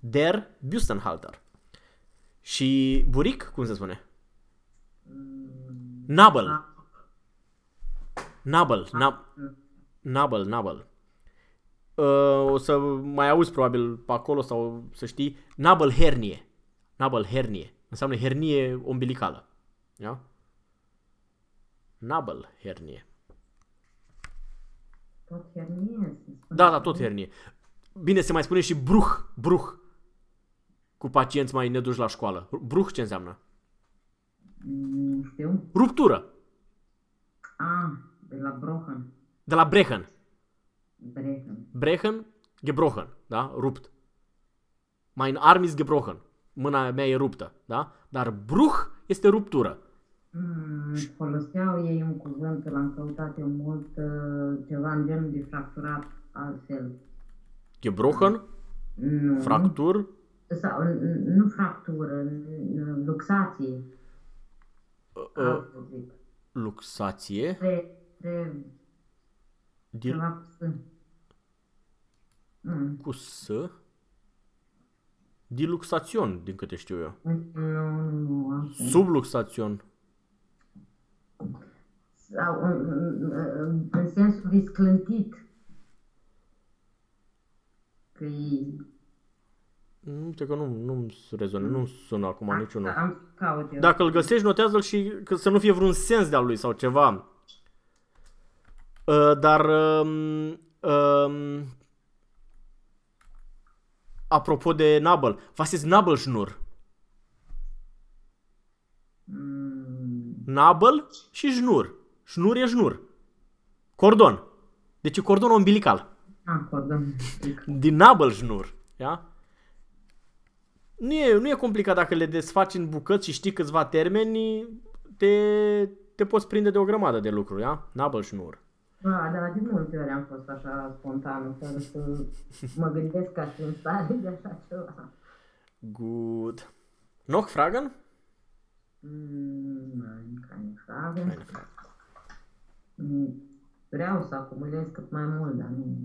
S1: Der Bustenhalter. Și buric, cum se spune? Nabel. Nabel. Nab Nabel, Nabel. Uh, o să mai auzi probabil pe acolo sau să știi. Nabel hernie. Nabel hernie. Înseamnă hernie umbilicală. Da? Nabel hernie.
S2: Tot hernie. se spune.
S1: Da, da, tot hernie. Bine, se mai spune și bruch, bruch. cu pacienți mai neduși la școală. Bruch ce înseamnă?
S2: Nu știu.
S1: Ruptură.
S2: A, de la Brohan.
S1: De la brechen.
S2: Brehan.
S1: Brechen, gebrochen, da? Rupt. Mein Arm ist gebrochen. Mâna mea e ruptă, da? Dar Bruch este ruptură.
S2: Mm, foloseau ei un cuvânt, l-am căutat eu mult, uh, ceva în genul de fracturat altfel.
S1: Gebrochen,
S2: Nu.
S1: fractur,
S2: Sau, n- nu fractură, n- luxație.
S1: uh,
S2: Altfel zic.
S1: luxație,
S2: Tre, tre,
S1: dil,
S2: ceva cu S. Mm.
S1: cu S, diluxațion, din câte știu eu.
S2: Nu, nu, nu, altfel.
S1: Subluxațion.
S2: Sau în, în, în- în sensul de sclântit. Că e...
S1: Nu știu că nu, nu rezonă, nu sună acum niciunul.
S2: Am să caut eu.
S1: Dacă îl găsești, notează-l și că să nu fie vreun sens de-al lui sau ceva. Uh, dar um, um, apropo de Nabel, was ist Nabelschnur?
S2: Mm,
S1: Nabel și șnur. Șnur e șnur. Cordon. Deci e cordon umbilical.
S2: acordăm.
S1: Din Nabelschnur. Ia? Nu e, nu e complicat dacă le desfaci în bucăți și știi câțiva termeni, te, te poți prinde de o grămadă de lucruri, ia? Nabelschnur.
S2: Da, dar de multe ori am fost așa spontan, fără să mă gândesc că aș fi în stare de așa ceva.
S1: Gut. Noch Fragen?
S2: Mm, nein, keine Frage.
S1: Keine Frage.
S2: Mm, Vreau să acumulez cât mai mult, dar nu...